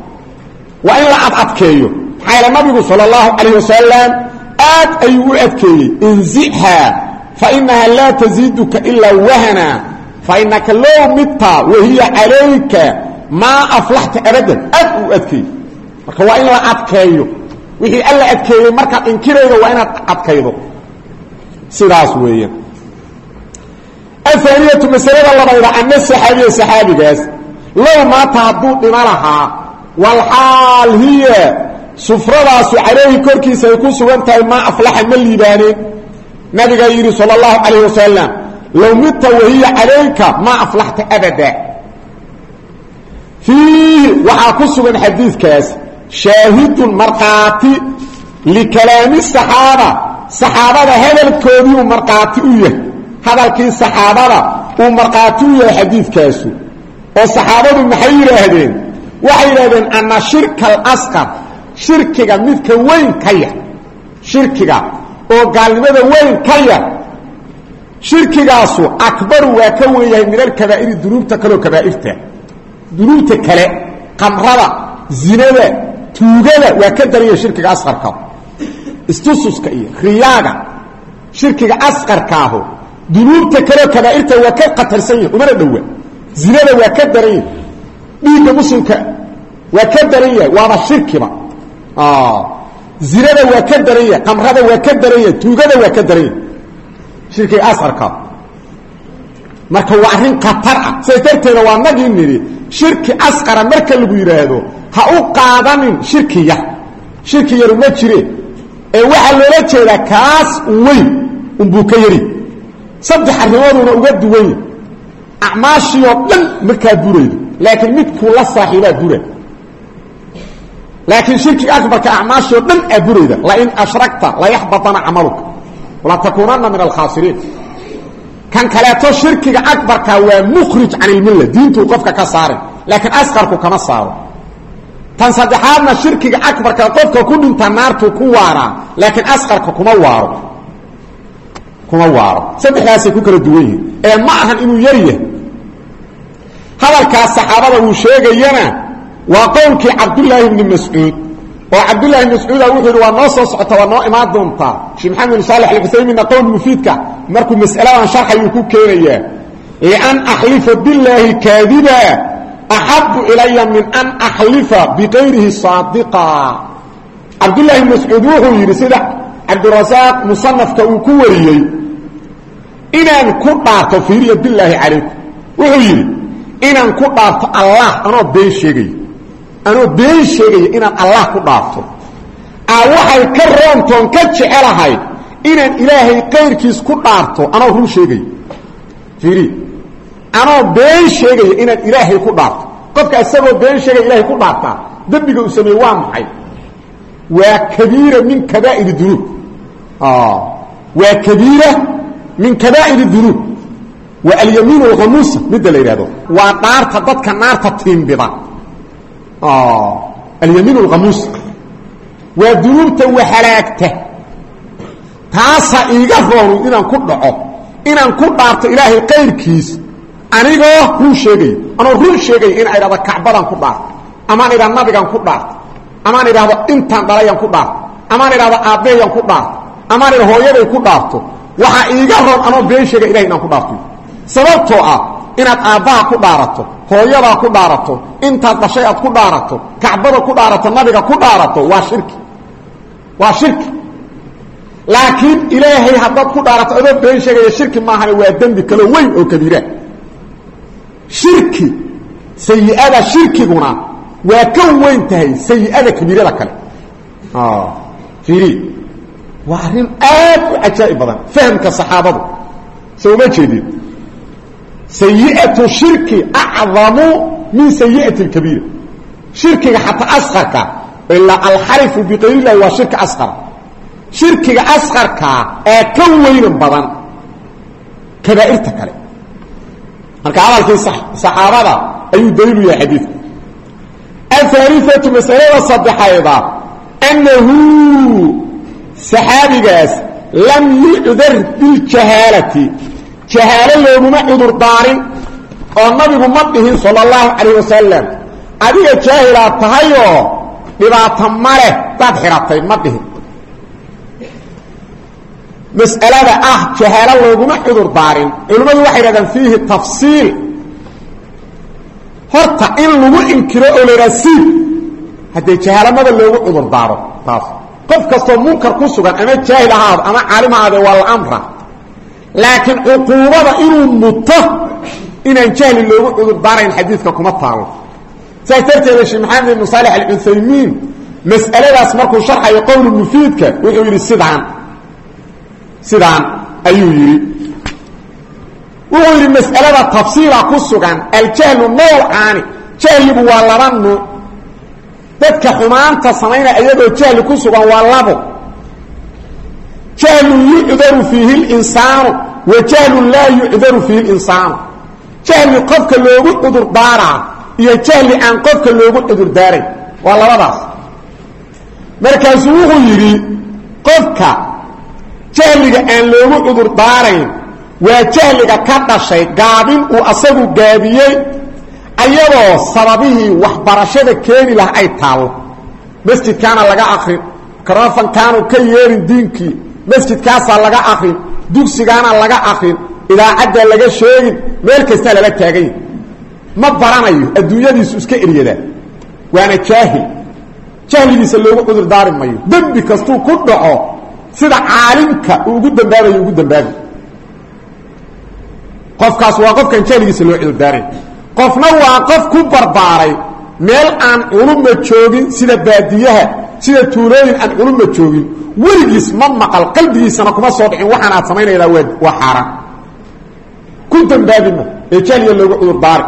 [SPEAKER 1] waa in la adadkeeyo maxaa nabigu sal اllahu calayh wasalam aad ayuu u adkeeyey. Inzichaa fainaha laa taziiduka ilaa wahana. Fainaka low midta wahiya calayka maa aflaxta abadan. Aad uu adkeeyey. Marka waa in la adkeeyo wixii alla adkeeyey markaad inkiraydo waa inaad adkaydo. Sidaas weeyaan. Ahaaniyatu masalada labayda ana saxaabiya saxaabigaas low maata hadduu dhima lahaa walxaal hiya sufradaasu calayhi korkiisa ku sugan tahay maa aflaxa ma liibaaneen nabigaa yidhi sal اllahu calayh wasalam low midta wahiya calayka abada. Fiihi waxaa ku sugan xadiidkaas shaahidun markhaati likalaami saxaaba. Saxaabada hadalkoodiiuu markhaati u yahay. Hadalkii saxaabada uu markhaati u yahay xadiidkaasu. Oo saxaabadu maxay yidhaahdeen? Waxay yidhahdeen ana shirka alasqar shirkiga midka weyn ka yar. Shirkiga oo gaalnimada weyn ka yar. Shirkigaasu akbaru waa ka wen yahay min alkabaa'iri dunuubta kaleo kabaa'irta. Dunuubta kale qamrada zinada tuugada waa ka yahay shirkiga asqarka. Istususka iyo riyaaga shirkiga asqarkaahu dunuubta kaleo kabaa'irta waa ka qatarsan yahay umana dhowa zinada waa ka daran yahay dhiigga muslimka waa ka daran yahay waaba shirkiba. Zinada waa ka daran yahay qamrada waa ka daran yahay tuugada waa ka daran yahay shirkiga asqarka. Marka waa arrin khatar ah sidaas darteeda waa nagii nidhi shirki asqara marka lagu yidhaahdo ha u qaadanin shirki yar shirki yaru ma jire. Ee waxaa loola jeedaa kaas weyn unbuu ka yari. Saddex arrimooduna uga duwan yahy acmaashii oo dhan markaa buraydo laakiin midkuu la saaxiibaa bura laakiin shirkiga akbarka acmaashii oo dhan aa burayda lain ashragta layaxbatana camaluka. Latakuunana min alkhaasiriin kan kaleeto shirkiga akbarka waa mukhrij can ilmilla diintuu qofka ka saarin laakiin asqarku kama saaro. Tan saddexaadna shirkiga akbarka qofka ku dhinta naartuu ku waaraa laakiin asqarka kuma waaro. Kuma waaro. Saddexdaasay ku kala duwan yihiin. Ee ma ahan inuu yar yahay. Hadalkaas saxaabada uu sheegayana waa qowlkii cabdullaahi bni mascuud oo cabdullahi bn mascuuda wuxuu yidhi waa noo soo socota waa noo imaan doontaa. Sheekh maxamed bin saalex alcusayminna qowl mufiidka markuu mas'aladan sharxayuu ku keenayaa lian axlifa billaahi kaadiba axabu ilaya min an axlifa biqayrihi saadiqa. Cabdullahi bn mascuud wuxuu yidhi sida cabdirasaaq musanafka uu ku wariyey inaan ku dhaarto fiiriya bilaahi calaykum. Wuxuu yidhi inaan ku dhaarto allah anoo been sheegaya anoo been sheegaya inaan allah ku dhaarto aa waxay ka roontoon ka jecelahay inaan ilaahay kayrkiis ku dhaarto. Anoo run sheegaya fiiri anoo been sheegaya inaan ilaahay ku dhaarto. Qofka isagoo been sheegaya ilahay ku dhaartaa dembiga uu sameeye waa maxay? Waa kabiira min kabaa'ir dunuub. Waa kabiira min kabaa'ir dunuub. Waa alyamiin alkhamuusa midda la yidhahdo waa dhaarta dadka naarta tiimbida alyamiin alkhamuusa waa dunuubta wahalaagta taasaa iiga roonu inaan ku dhaco inaan ku dhaarto ilaahay kayrkiis anigoo run sheegayo anoo run sheegaya in a idhahdo kacbadan ku dhaarto amaan idhahdo nabigan ku dhaarto amaan idhahdo intaan dhalayaan ku dhaarto amaan idhahdo aabbeeyaan ku dhaarto amaan idha hooyaday ku dhaarto. Waxaa iiga roon anoo been sheegay ah hooyadaa ku dhaarato intaad dhashay aad ku dhaarato kacbada ku dhaarato nabiga ku dhaarato waa shirki. Waa shirki. Laakiin ilaahay haddaad ku dhaarato adoo been sheegaya shirki maahane waa dembi kalo weyn oo kabiira shirki sayi'ada shirkiguna waa ka weyn tahay sayi'ada kabiirada kale. Fiiri. Waa arrin aad u cajaa'ib badan fahamka saxaabadu. So uma jeedin sayi'atu shirki acdamu min sayi'ati اlkabiira shirkiga xataa asqarka ilaa alxarifu biqayrillahi waa shirki asqar shirkiga asqarkaa ee ka weynan badan kabaa'irta kale marka hadalkii saxaabada ayuu daliilu yahay xadiidku ahaaliatu masalada saddexayda annahu saxaabigaas lam yucdar biljahaalati jahaalo looguma cudur daarin oo nabigu ma dhihin sala allahu calayh wasalam adiga jaahilaad tahayoo dhibaato ma leh daad xidhatay ma dhihin. Mas'alada ah jahaalo looguma cudur daarin culimmadu waxay dhahdaan fiihi tafsiil. Horta in lagu inkiro oo la yidhaha siib haddee jahaalamada loogu cudur daaro taas. Qof kastoo munkar ku sugan ama jaahil ahaado ama caalim ahaadee waa la amra laakiin cuquubada inuu muto inaan jahli loogu cudur daarayn xadiidka kuma taalo. Saas darteeda sheekh maxamed ibnu saalex alcuthaymiin mas'aladaas markuu sharxayo qowlu mufiidka wuxuu yidhi sidaan. Sidaan ayuu yidhi. Wuxuu yidhi mas'alada tafsiila ku sugan aljahlu nowcaani jahligu waa laba nuuc dadka xumaanta samaynaya iyagoo jahli ku sugan waa labo. Jahlu yucdaru fiihi linsaanu wa jahlu laa yucdaru fiihi linsaanu. Jahli qofka loogu cudur daaraa iyo jahli aan qofka loogu cudur daarayn waa labadaas. Markaasuu wuxuu yidhi qofka jahliga aan loogu cudur daarayn waa jahliga ka dhashay gaabin uu asagu gaabiyey ayadoo sababihii waxbarashada keeni laha ay taallo masjidkaana laga akrin. Karofankaanu ka yeerin diinkii. Masjidkaasaa laga akrin dugsigaana laga akrin idaacaddaa laga sheegin meel kastaa lala taaganya ma baranayo adduunyadiisu iska eryadaa waana jaahil. Jahligiisa loogu cudur daari mayo. Dembi kastuu ku dhaco sida caalimka uu ugu dambaabayo ugu dambaabi qofkaas waa qofkan jahligiisa loo cudurdaaray qofna waa qof ku barbaaray meel aan culumma joogin sida baadiyaha sida tuulooyin aan culumma joogin weligiis ma maqal qalbigiisana kuma soo dhicin waxaan aad samaynaydaa waa waa xaaraan. Ku dambaabima ee jahliga loogu cudurdaari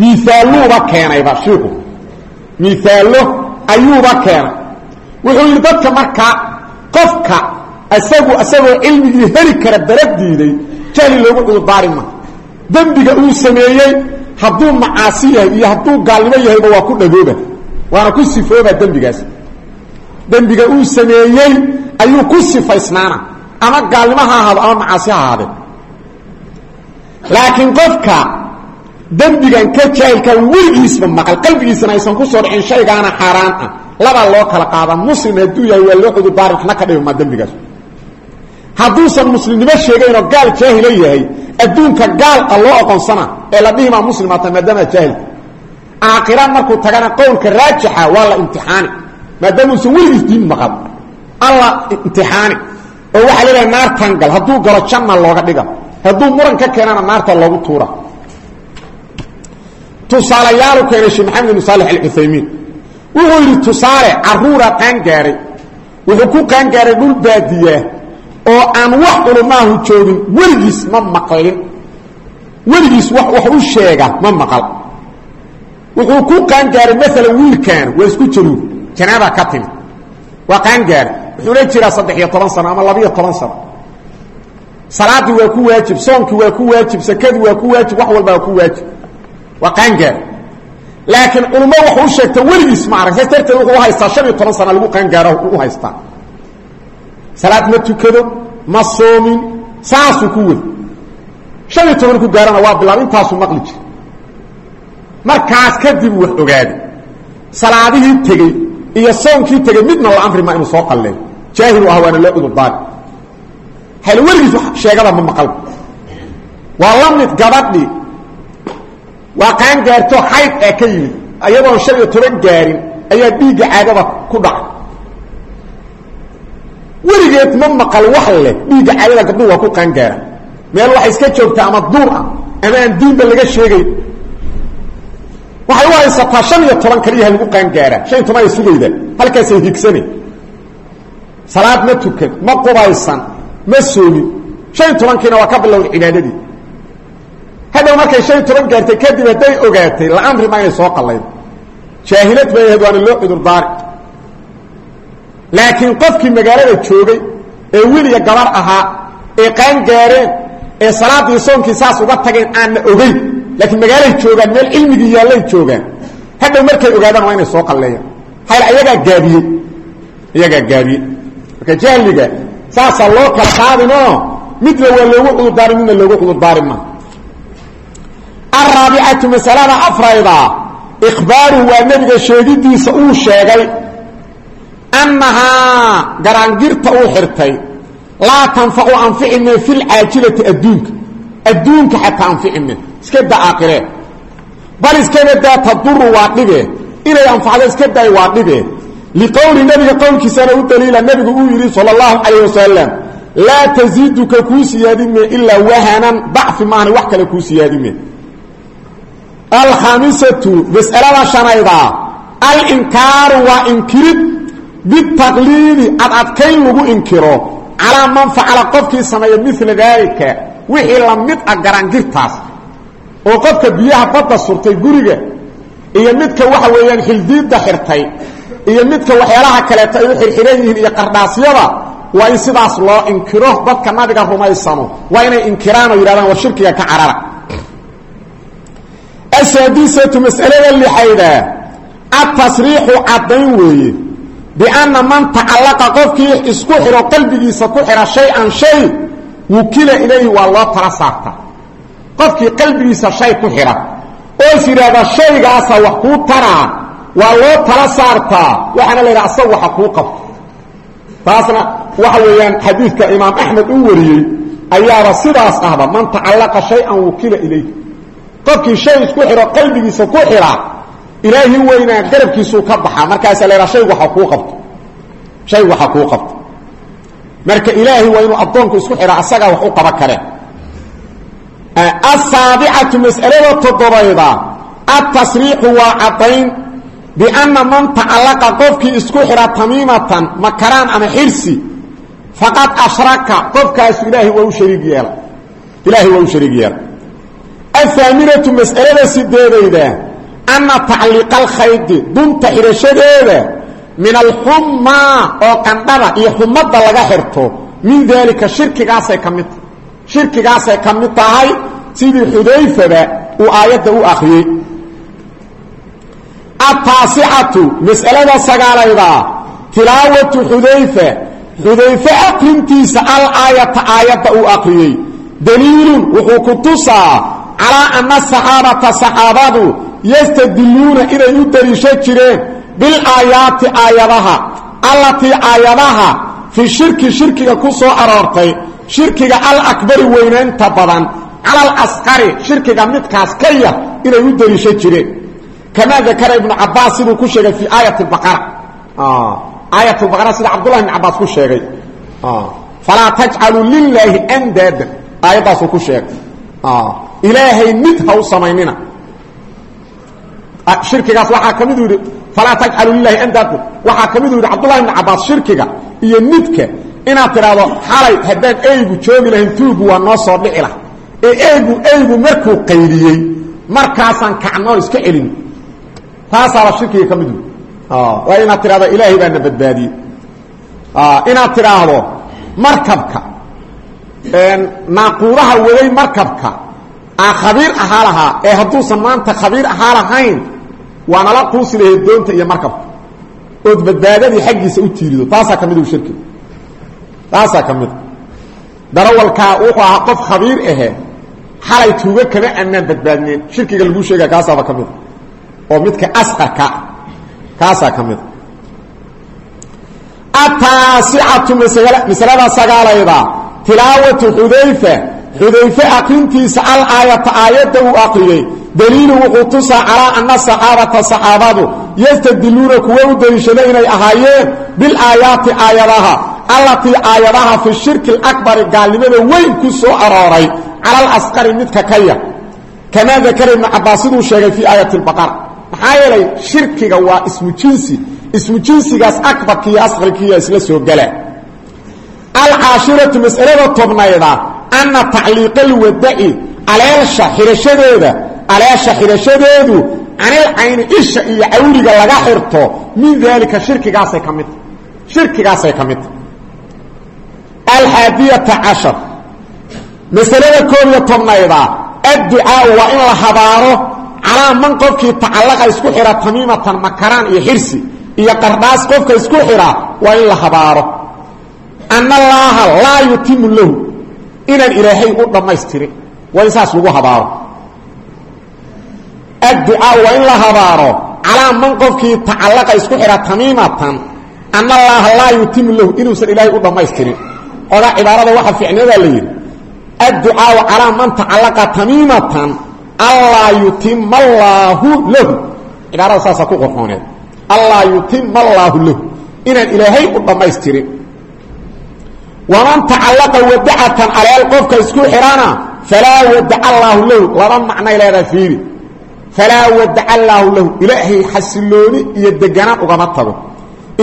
[SPEAKER 1] miaalluuba keenayba shiiku miaallo ayuuba keenay. Wuxuu yidhi dadka markaa qofka isagu isagoo cilmigii heli kara daradiiday jahli loogu cudurdaari ma. Dembiga uu sameeyey hadduu macaasi yahay iyo hadduu gaalnimo yahayba waa ku dhagooba waana ku sifooba dembigaas dembiga uu sameeyey ayuu ku sifaysnaana. Ama gaalnimo ha ahaado ama macaasi ha laakiin qofka dembigan ka jaahilkaa weligiisba maqal qalbigiisana aysan ku soo dhicin shaygaana xaaraan ah. Labaa loo kala qaada muslim hadduu yahay waa loo cudurdaari waxna ka dhibima dembigaas. Hadduusan muslimnimo sheegaynoo gaal jaahila yahay adduunka gaal loo oqonsana ee la dhihimaa muslimaata maadaama jaahilka aakhira markuu tagana qowlka raajixa waa la imtixaani maadaamuusan weligiis diin maqal alla imtixaani. Oo waxaa leedahay naartan gal hadduu galo janna looga dhiga. Hadduu muran ka keenana naarta loogu tuura. Tusaalayaalu keenay sheekh maxamed ibn saalix alcuthaymiin. Wuxuu yidhi tusaale caruura qaangaaray wuxuu ku qaangaaray dhul baadiyaa oo aan wax culumaahu joogin weligiis ma maqlin weligiis wax wax u sheega ma maqal. Wuxuu ku qaangaaray maalan wiilkaan waa isku jaruur janaaba ka timid. Waa qaangaaray wuxuu la jiraa saddex iyo toban sano ama labiiyo toban sano. Salaadii waa ku waajib soonkii waa ku waajib sakadii waa ku waajib wax walba waa ku waajib. Waa qaangaar laakiin culummo wax u sheegta weligiis ma arag saas darteed wuxuu uhaystaa shan iyo toban sana lagu qaangaaro u haystaa. Salaad ma tukado ma soomin saasuu ku weli shan iyo toban ku gaarana iyo soonkii tegey midna la amri ma inuu soo qalleeyo jaahilu ah waana loo cudurdaari hal weligiis sheegada ma maqal. Waa la mid gabadhii waa qaan gaarto xayd ee ka yimid. Ayadoon shan iyo toban gaarin ayaa dhiigga caadada ku dhacay weligeed ma maqal wax leh. Dhiigga caadada gabdhuhu waa ku qaangaara meel waxay iska joogtaa ama duur ah ama aan diinba laga sheegayn waxay u haysataa shan iyo toban kaliyaha lagu qaangaaraa. Shan iyo toban ay sugayda halkaasay higsane salaad ma tukan ma qubaysan ma soomin iyo tobankiina waa ka bilowda cibaadadii. Hadhow markay iyo toban gaartay kadib hadday ogaatay la amri ma inay soo qallaydo. Jaahilad bay ahayd waana loo cudurdaari laakiin qofkii magaalada joogay ee weliga gabar ahaa ee qaan gaareen ee salaadii soonkii saas uga tageen aanna ogeyn laakiin magaalay joogaan meel cilmigii yaallay joogaan hadhow markay ogaadaan waa inay soo qalleeyaan hayl ayagaa gaabiyey iyagaa gaabiyey marka jahliga saasaa loo kala qaadinoo midna waa loogu cudurdaari midna loogu cudurdaari ma. Araabicatu masalada afrayda ikhbaaruhu waa nebiga sheegidiisa uu sheegay annahaa garaangirta uu xirtay laa tanfacu anfici me fi lcaajilati adduunka adduunka xataa anfici me iska da aakhiree bal iskaba daa taduru waa dhibe. Inay anfacdo iska daay waa dhibe. Liqowli nebiga qowlkiisana u daliila nebigu uu yidhi sala allahu calayh wasalam laa taziiduka kuu siyaadime wahanan dacfi maahna wax kale kuu siyaadime. Alkhamisatu mas'alada shanayda alinkaaru waa inkirid bitaqliidi ad adkayn lagu inkiro calaa man facala qofkii sameeya mila wixii la mid ah garaangirtaas oo qofka biyaha badda surtay guriga iyo midka waxa weeyaan xildiidda xirtay iyo midka waxyaalaha kaleeto ay u xirxiran yihiin iyo qardhaasyada waa in sidaas loo inkiro dadka nabiga rumaysano. Waa inay inkiraan oo yidhahdaan war shirkiga ka carara. Asaadisatu masalada lixayda atasriixu caddayn weeye bianna man tacallaqa qofkii isku xidho qalbigiisa ku xidha shay-an shay wukila ilayhi waa loo tala saartaa qofkii qalbigiisa shay ku xidha oo is yidhaahda shaygaasa wax kuu taraa waa loo tala saartaa waxaana la yidhaha asaga waxa kuu qabto taasna waxa weeyaan xadiidka imaam axmed u wariyey ayaaba sidaas ahba man tacallaqa shay-an wukila ilayh qofkii shay isku xidho qalbigiisa ku xidha ilaahi weynaa garabkiisuu ka baxaa markaasaa la yidhaha shaygu waxa kuu qabto. Shaygu waxa kuu qabto marka ilaahay waa inuu addoonku isku xidha asagaa wax u qaba kare. Asaabicatu mas'alada toddobayda atasriixu waa caddayn bianna man tacallaqa qofkii isku xidha tamiimatan makaraan ama xirsi faqad ashraka qofkaasu ilaahay waa u shariig yeela. Ilaahay waa u shariig yeela. Ahaaminatu mas'alada sideedayda anna tacliiqa alkhaydi min alxummaa oo qandhada iyo xumadda laga xirto. Min daalika shirkigaasay ka mid shirkigaasay ka mid tahay sidii xudayfaba uu aayadda u akhriyey. Ataasicatu mas'alada sagaalayda tilaawatu xudayfa. Xudayfe aqrintiisa al aayata aayadda uu akhriyey. Daliilun wuxuu ku tusaa calaa anna saxaabata saxaabadu yastadiluuna inay u daliisho jireen bilaayaati aayadaha allatii aayadaha fi shirki shirkiga ku soo aroortay shirkiga alakbari weynaynta badan cala alasqari shirkiga midkaas ka yar inay u daliisho jireen kamaa dakara ibnu cabaas siduu ku sheegay fii aayati baqara aayat baqara sida cabdullahi ibn cabaas ku sheegay falaa tajcaluu lilaahi andaadan aayaddaasuu ku sheegay ilaahay mid ha u samaynina shirkigaas waxaa ka miduu yidhi falaa tajcaluu lilahi andaadan waxaa ka miduu yidhi cabdullahi ibn cabaas shirkiga iyo nidka inaad tidhaahdo xalay haddaan eygu joogi lahayn tuugu waa noo soo dhici lah ee eygu eygu markuu qaydiyey markaasaan kacnoo iska celin taasaaba shirkiga ka midu waa inaad tidhahdo ilaahay baana badbaadiyey inaad tidhaahdo markabka naaquuraha waday markabka aan khabiir ahaa lahaa ee hadduusan maanta khabiir ahaa lahayn waa nala quusi lahayd doonta iyo markabka ood badbaadadii xaggiisa u tiirido taasaa ka midu shirkiga taasaa ka mida darawalkaa wuxuu ahaa qof khabiir ahe. Xalay tuuga kama annaan badbaadneen. Shirkiga laguu sheegaya kaasaaba ka mida oo midka asqarka kaasaa ka mida ataasicatu masalada sagaalayda xudayfe aqrintiisa al aayata aayadda uu aqriyey. Daliilu wuxuu tusaa calaa ana saxaabata saxaabadu yastadiluuna kuwa u daliishada inay ahaayeen bilaayaati aayadaha allatii aayadaha fi shirki alakbari gaalnimada weyn ku soo arooray cala alasqari midka ka yar. Kamaa dakara ibnu cabaas siduu sheegay fii aayati lbaqara maxaa yeelay shirkiga waa ismu jinsi ismu jinsigaas anna tacliiqa alwadaci aleelsha xidhashadeeda aleesha xidhashadeedu canil cayni isha iyo cawriga laga xirto min daalika shirkigaasay ka midta shirkigaasay ka midta alxaadiyata cashar masalada koob iyo tobnayda adducaau waa in la habaaro calaa man qofkii tacallaqa isku xidha tamiimatan makaraan iyo xirsi iyo qardhaas qofka isku xidha waa in inaan ilaahay u dhammaystirin waa in saas lagu habaaro. Adducaau waa in la habaaro calaa man qofkii tacallaqa isku xidha tamiimatan anna allaaha laa yutimu lahu inuusan ilaahay u dhammaystirin. Ogaa cibaarada waxa ficnadaa la yidhi adducaau calaa man tacallaqa tamiimatan allaa yutima allaahu lahu. Cibaarada saasaa ku qorxooneed allaa yutima allaahu lahu inaan ilaahay u dhammaystirin waman tacallaqa wadacatan aleel qofka isku xidhana falaa wadaca allaahu lahu. Laba macnay leedaha fiiri. Falaa wadaca allaahu lahu. Ilaahay xasilooni iyo deganaan ugama tago.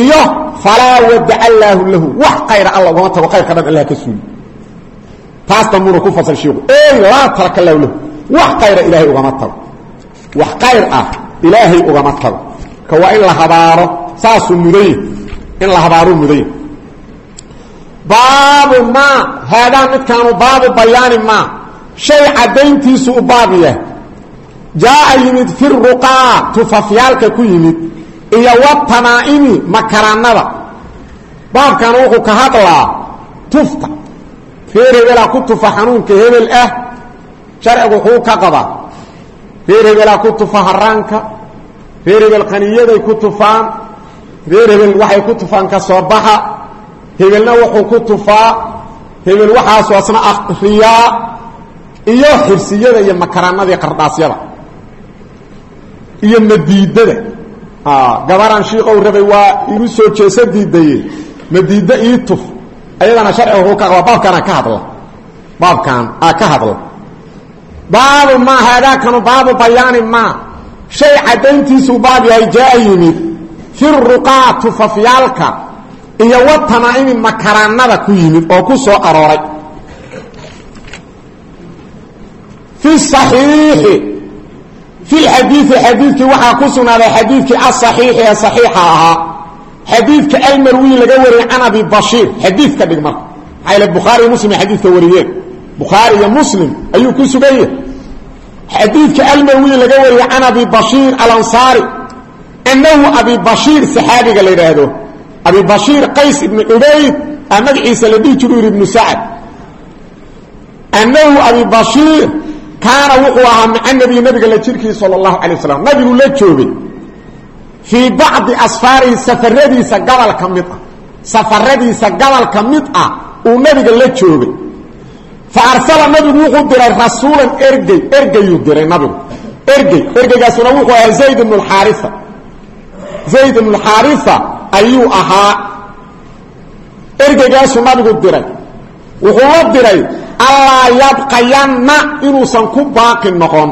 [SPEAKER 1] Iyo falaa wadaca allaahu lahu. Wax kayra alla ugama tago kayrka dhan allah ka suuli taas dambuuna ku fasal shiiku ey laa taraka lahu lahu. Wax kayra ilaahay ugama tago. Wax kayr ah ilaahay ugama tago. Ka waa in la habaaro saasuu mudaye in la habaaruu mudaye baabu maa haadaa midkaanu baabu bayaani maa shay caddayntiisu u baab yah jaa'a yimid fi ruqaa tufafyaalka ku yimid iyo watamaa'imi makaraannada. Baabkan wuxuu ka hadlaa tufta. Reer hebelaa ku tufa xanuunka hebel ah sharcigu wuxuu ka qabaa. Reer hebelaa ku tufa haraanka reer hebel qaniyaday ku tufaan reer hebel waxay ku tufaan ka baxa hebelna wuxuu ku tufaa hebel waxaasu asna akriyaa iyo xirsiyada iyo makaraanada iyo qardhaasyada iyo madiidada. Gabaraan shiikow rabay waa igu soo jeesa diidaye madiidda ii tuf ayadana sharciga qabaa baabkaana ka hadla baabkan aa ka hadla baabu maa haadaakanu baabu bayaani maa shay caddayntiisuu baab yahay jaa yimid fi ruqaa tufafyaalka iyo watanaa'imi makaraanada ku yimid oo ku soo arooray. Fi صaxiixi fi lxadiidi xadiidkii waxaa ku sugnaaday xadiidkii asaxiixi ee saxiixa ahaa. Xadiidka almarwi laga wariyey can abi bashiir dhig yle bukhaari iyo muslim xadiidka wariyeen. Bukhaari muslim ayuu ku sugan yahay xadiidka almarwi laga wariyey can abi bashiir alansaari annahu abi bashiir saxaabiga la abi bashiir qays ibnu cubayd a magaciisa la dhihi jiru ibnu sacad. Annahu abi bashiir kaana wuxuu ahaa maca nabiy nabiga la jirkiisa sal اlahu alay waslam nabigu la joogay. Fii bacdi asfaarihi safaradiisa gabal ka mid ah. Safaradiisa gabal ka mid ah uu nabiga la joogay. Fa arsala nabigu wuxuu diray rasuulan ergey ergeyuu diray nabigu. Ergey ergeygaasuna wuxuu ahaa zayd ibnu xaaria zayd ibnu xaaria ayuu ahaa. Ergeygaasuu nabigu diray. Wuxuu la diray allaa yabqayanna inuusan ku baaqi noqon.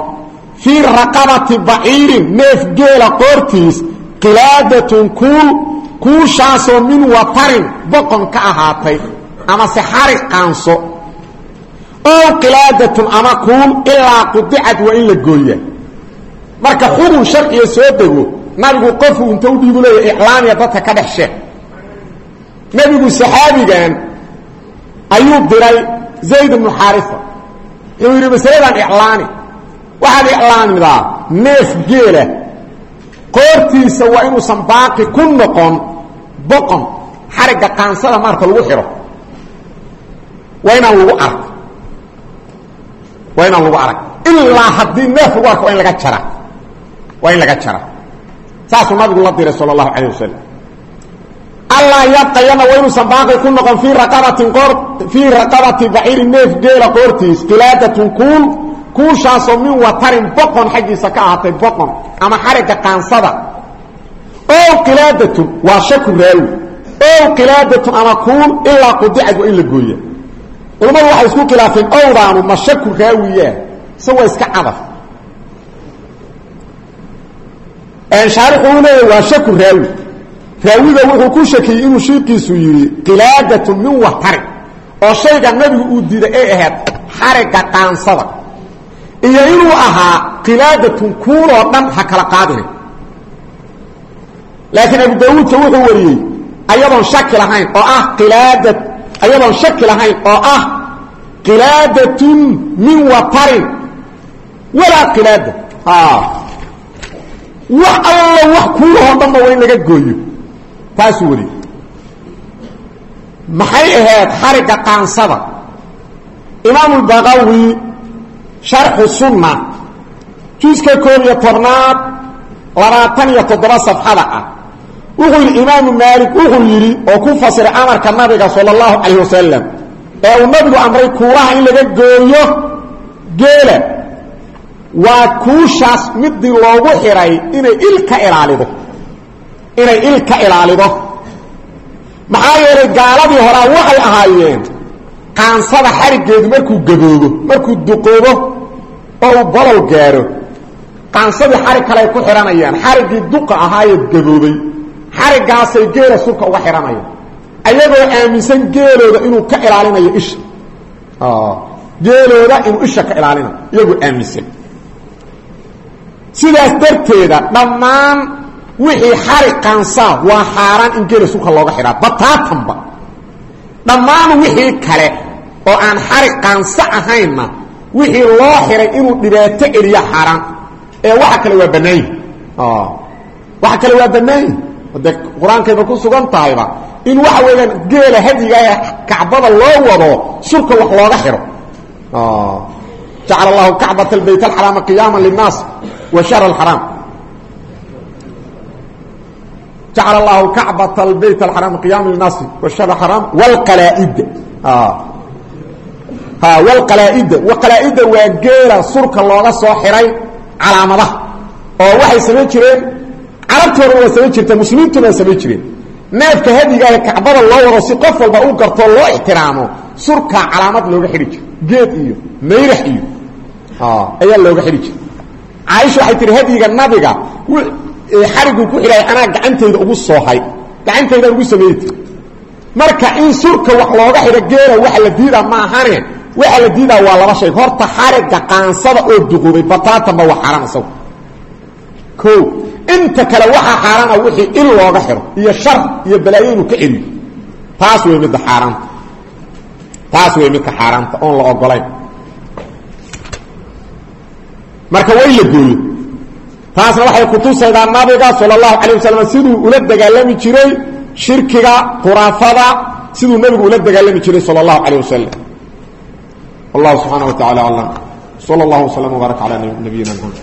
[SPEAKER 1] Fii raqabati baciirin neef geela qoortiis qilaadatun kuul kuushaasoo min watarin boqon ka ahaatay ama se xarig qaanso. Ow qilaadatun ama kuul ilaa qudicad waa in la gooya marka xubun sharciga soo dego nabigu qofu inta u dhiibu leeya iclaamiya dadka ka dhex sheeg nebigu saxaabigan ayuu diray zayd ibnu xaaria wuxuu yidhi masaladan iclaani waxaad iclaamidaa neef geela. Qoortiisa waa inuusan baaqi ku noqon boqon xarigga qaansada marka lagu xidho waa inaan lagu arag. Waa inaan lagu arag. Ilaa haddii neef lagu arko waa in laga jara. Waa in laga jara saasuu nabigu la diray sala allahu calayh wasalam allaa yabqayana waa inuusan baaqi ku noqon fii raqabatin qoor fii raqabati baciiri neef geela qoortiis qilaadatun kuul kuushaasoo min watarin boqon xaggiisa ka ahaatay boqon ama xarigga qaansada. Ow qilaadatun waa shaku raawi. Ow qilaadatun ama kuul ilaa qudicad waa in la gooya. Culammadu waxay isku khilaafeen owdaanu ma shaku raawiyaa? Se waa iska cadaf shaarixu uu leeyahy waa shaku raawi. Raawiga wuxuu ku shakiyey inuu shiiqiisu yidhi qilaadatun min watarin oo shayga nabigu uu diiday ay ahayd xarigga qaansada. Iyo inuu ahaa qilaadatun kuuloo dhan ha kala qaadina laakiin abu daawuudka wuxuu wariyey ayadoon shaki lahayn oo ah qilaada ayadoon shaki lahayn oo ah wax allo wax kuulahoo dhanba waa in laga gooyo. Taasuu wariyey maxay ahayd xarigga qaansada? Imaamulbaqawi sharxu sunna juska koob iyo tobnaad labaatan iyo toddoba safxada ah. Wuxuu yidhi imaamu maalik wuxuu yidhi oo ku fasiray amarka nabiga sala allahu calayh wasalam ee uu nabigu amray kuulaha in laga gooyo geela waa kuushaas midii loogu xidhay inay il ka ilaalido. Inay il ka ilaalido. Maxaa yeelay gaaladii horaa waxay ahaayeen qaansada xariggeedu markuu gaboobo markuu duqoobo oo uu bolol gaaro. Qaansadii xarig kale ay ku xidhanayaan xariggii duqa ahaayee gaboobay xariggaasay geela surka uga xidhanayaan ayagoo aaminsan geelooda inuu ka ilaalinayo isha. Geelooda inuu isha ka ilaalinayo. Iyagoo aaminsan sidaas darteeda dhammaan wixii xarig qaansaa waa xaaraan in geela surka looga xidhaa bataatanba dhammaan wixii kale oo aan xarig qaanso ahaynna wixii loo xiray inuu dhibaato celiyo xaaraan. Ee waxa kale waa bannaanyi waxa kale waa bannaanyi de qur'aankayba ku sugan tahayba in waxa weeyaan geela hadiga ee kacbada loo wado surka wax looga xidho jacala allahu kacbata bayt alxaraama qiyaama linaas wa shahr alxaraam jacala allahu kacbata bayt alxaraama qiyaama linaasi wa shahr alxaraam wlqalaaida wlqalaaida waqalaaida waa geela surka looga soo xiray calaamadaha oo waxay samayn jireen carabtii hore waa samayn jirta muslimiintuna waa samayn jireen. Neefka hadiga ee kacbada loo wado si qof walba u gartoo loo ixtiraamo surkaa calaamad looga xidhi jiro geed iyo mayrax iyo ayaa looga xidhi jira caaisha waxay tihi hadiga nabiga xariguu ku xidhay anaa gacantayda ugu soohay gacantaydaan ugu sameeyey marka in surka wax looga xidho geela waxa la diidaa ma ahane. Waxa la diidaa waa laba shay. Horta xariga qaansada oo duqubay bataatanba waa xaaraan isagu. O inta kale waxaa xaaraana wixii il looga xidho iyo shar iyo balaayo inuu ka celiyo taas wey midda xaaraanta. Taas wey midka xaaraanta oon la ogolayn marka way la gooyo taasna waxay kutusaydaa nabiga sal اlahu alيه waslm siduu ula dagaalami jiray shirkiga khuraafada siduu nebigu ula dagaalami jiray salى اlahu alيه waslm wallahu subxaana wa taعala aclam slى اllah وslm وbaarك alى nabiyina mxamed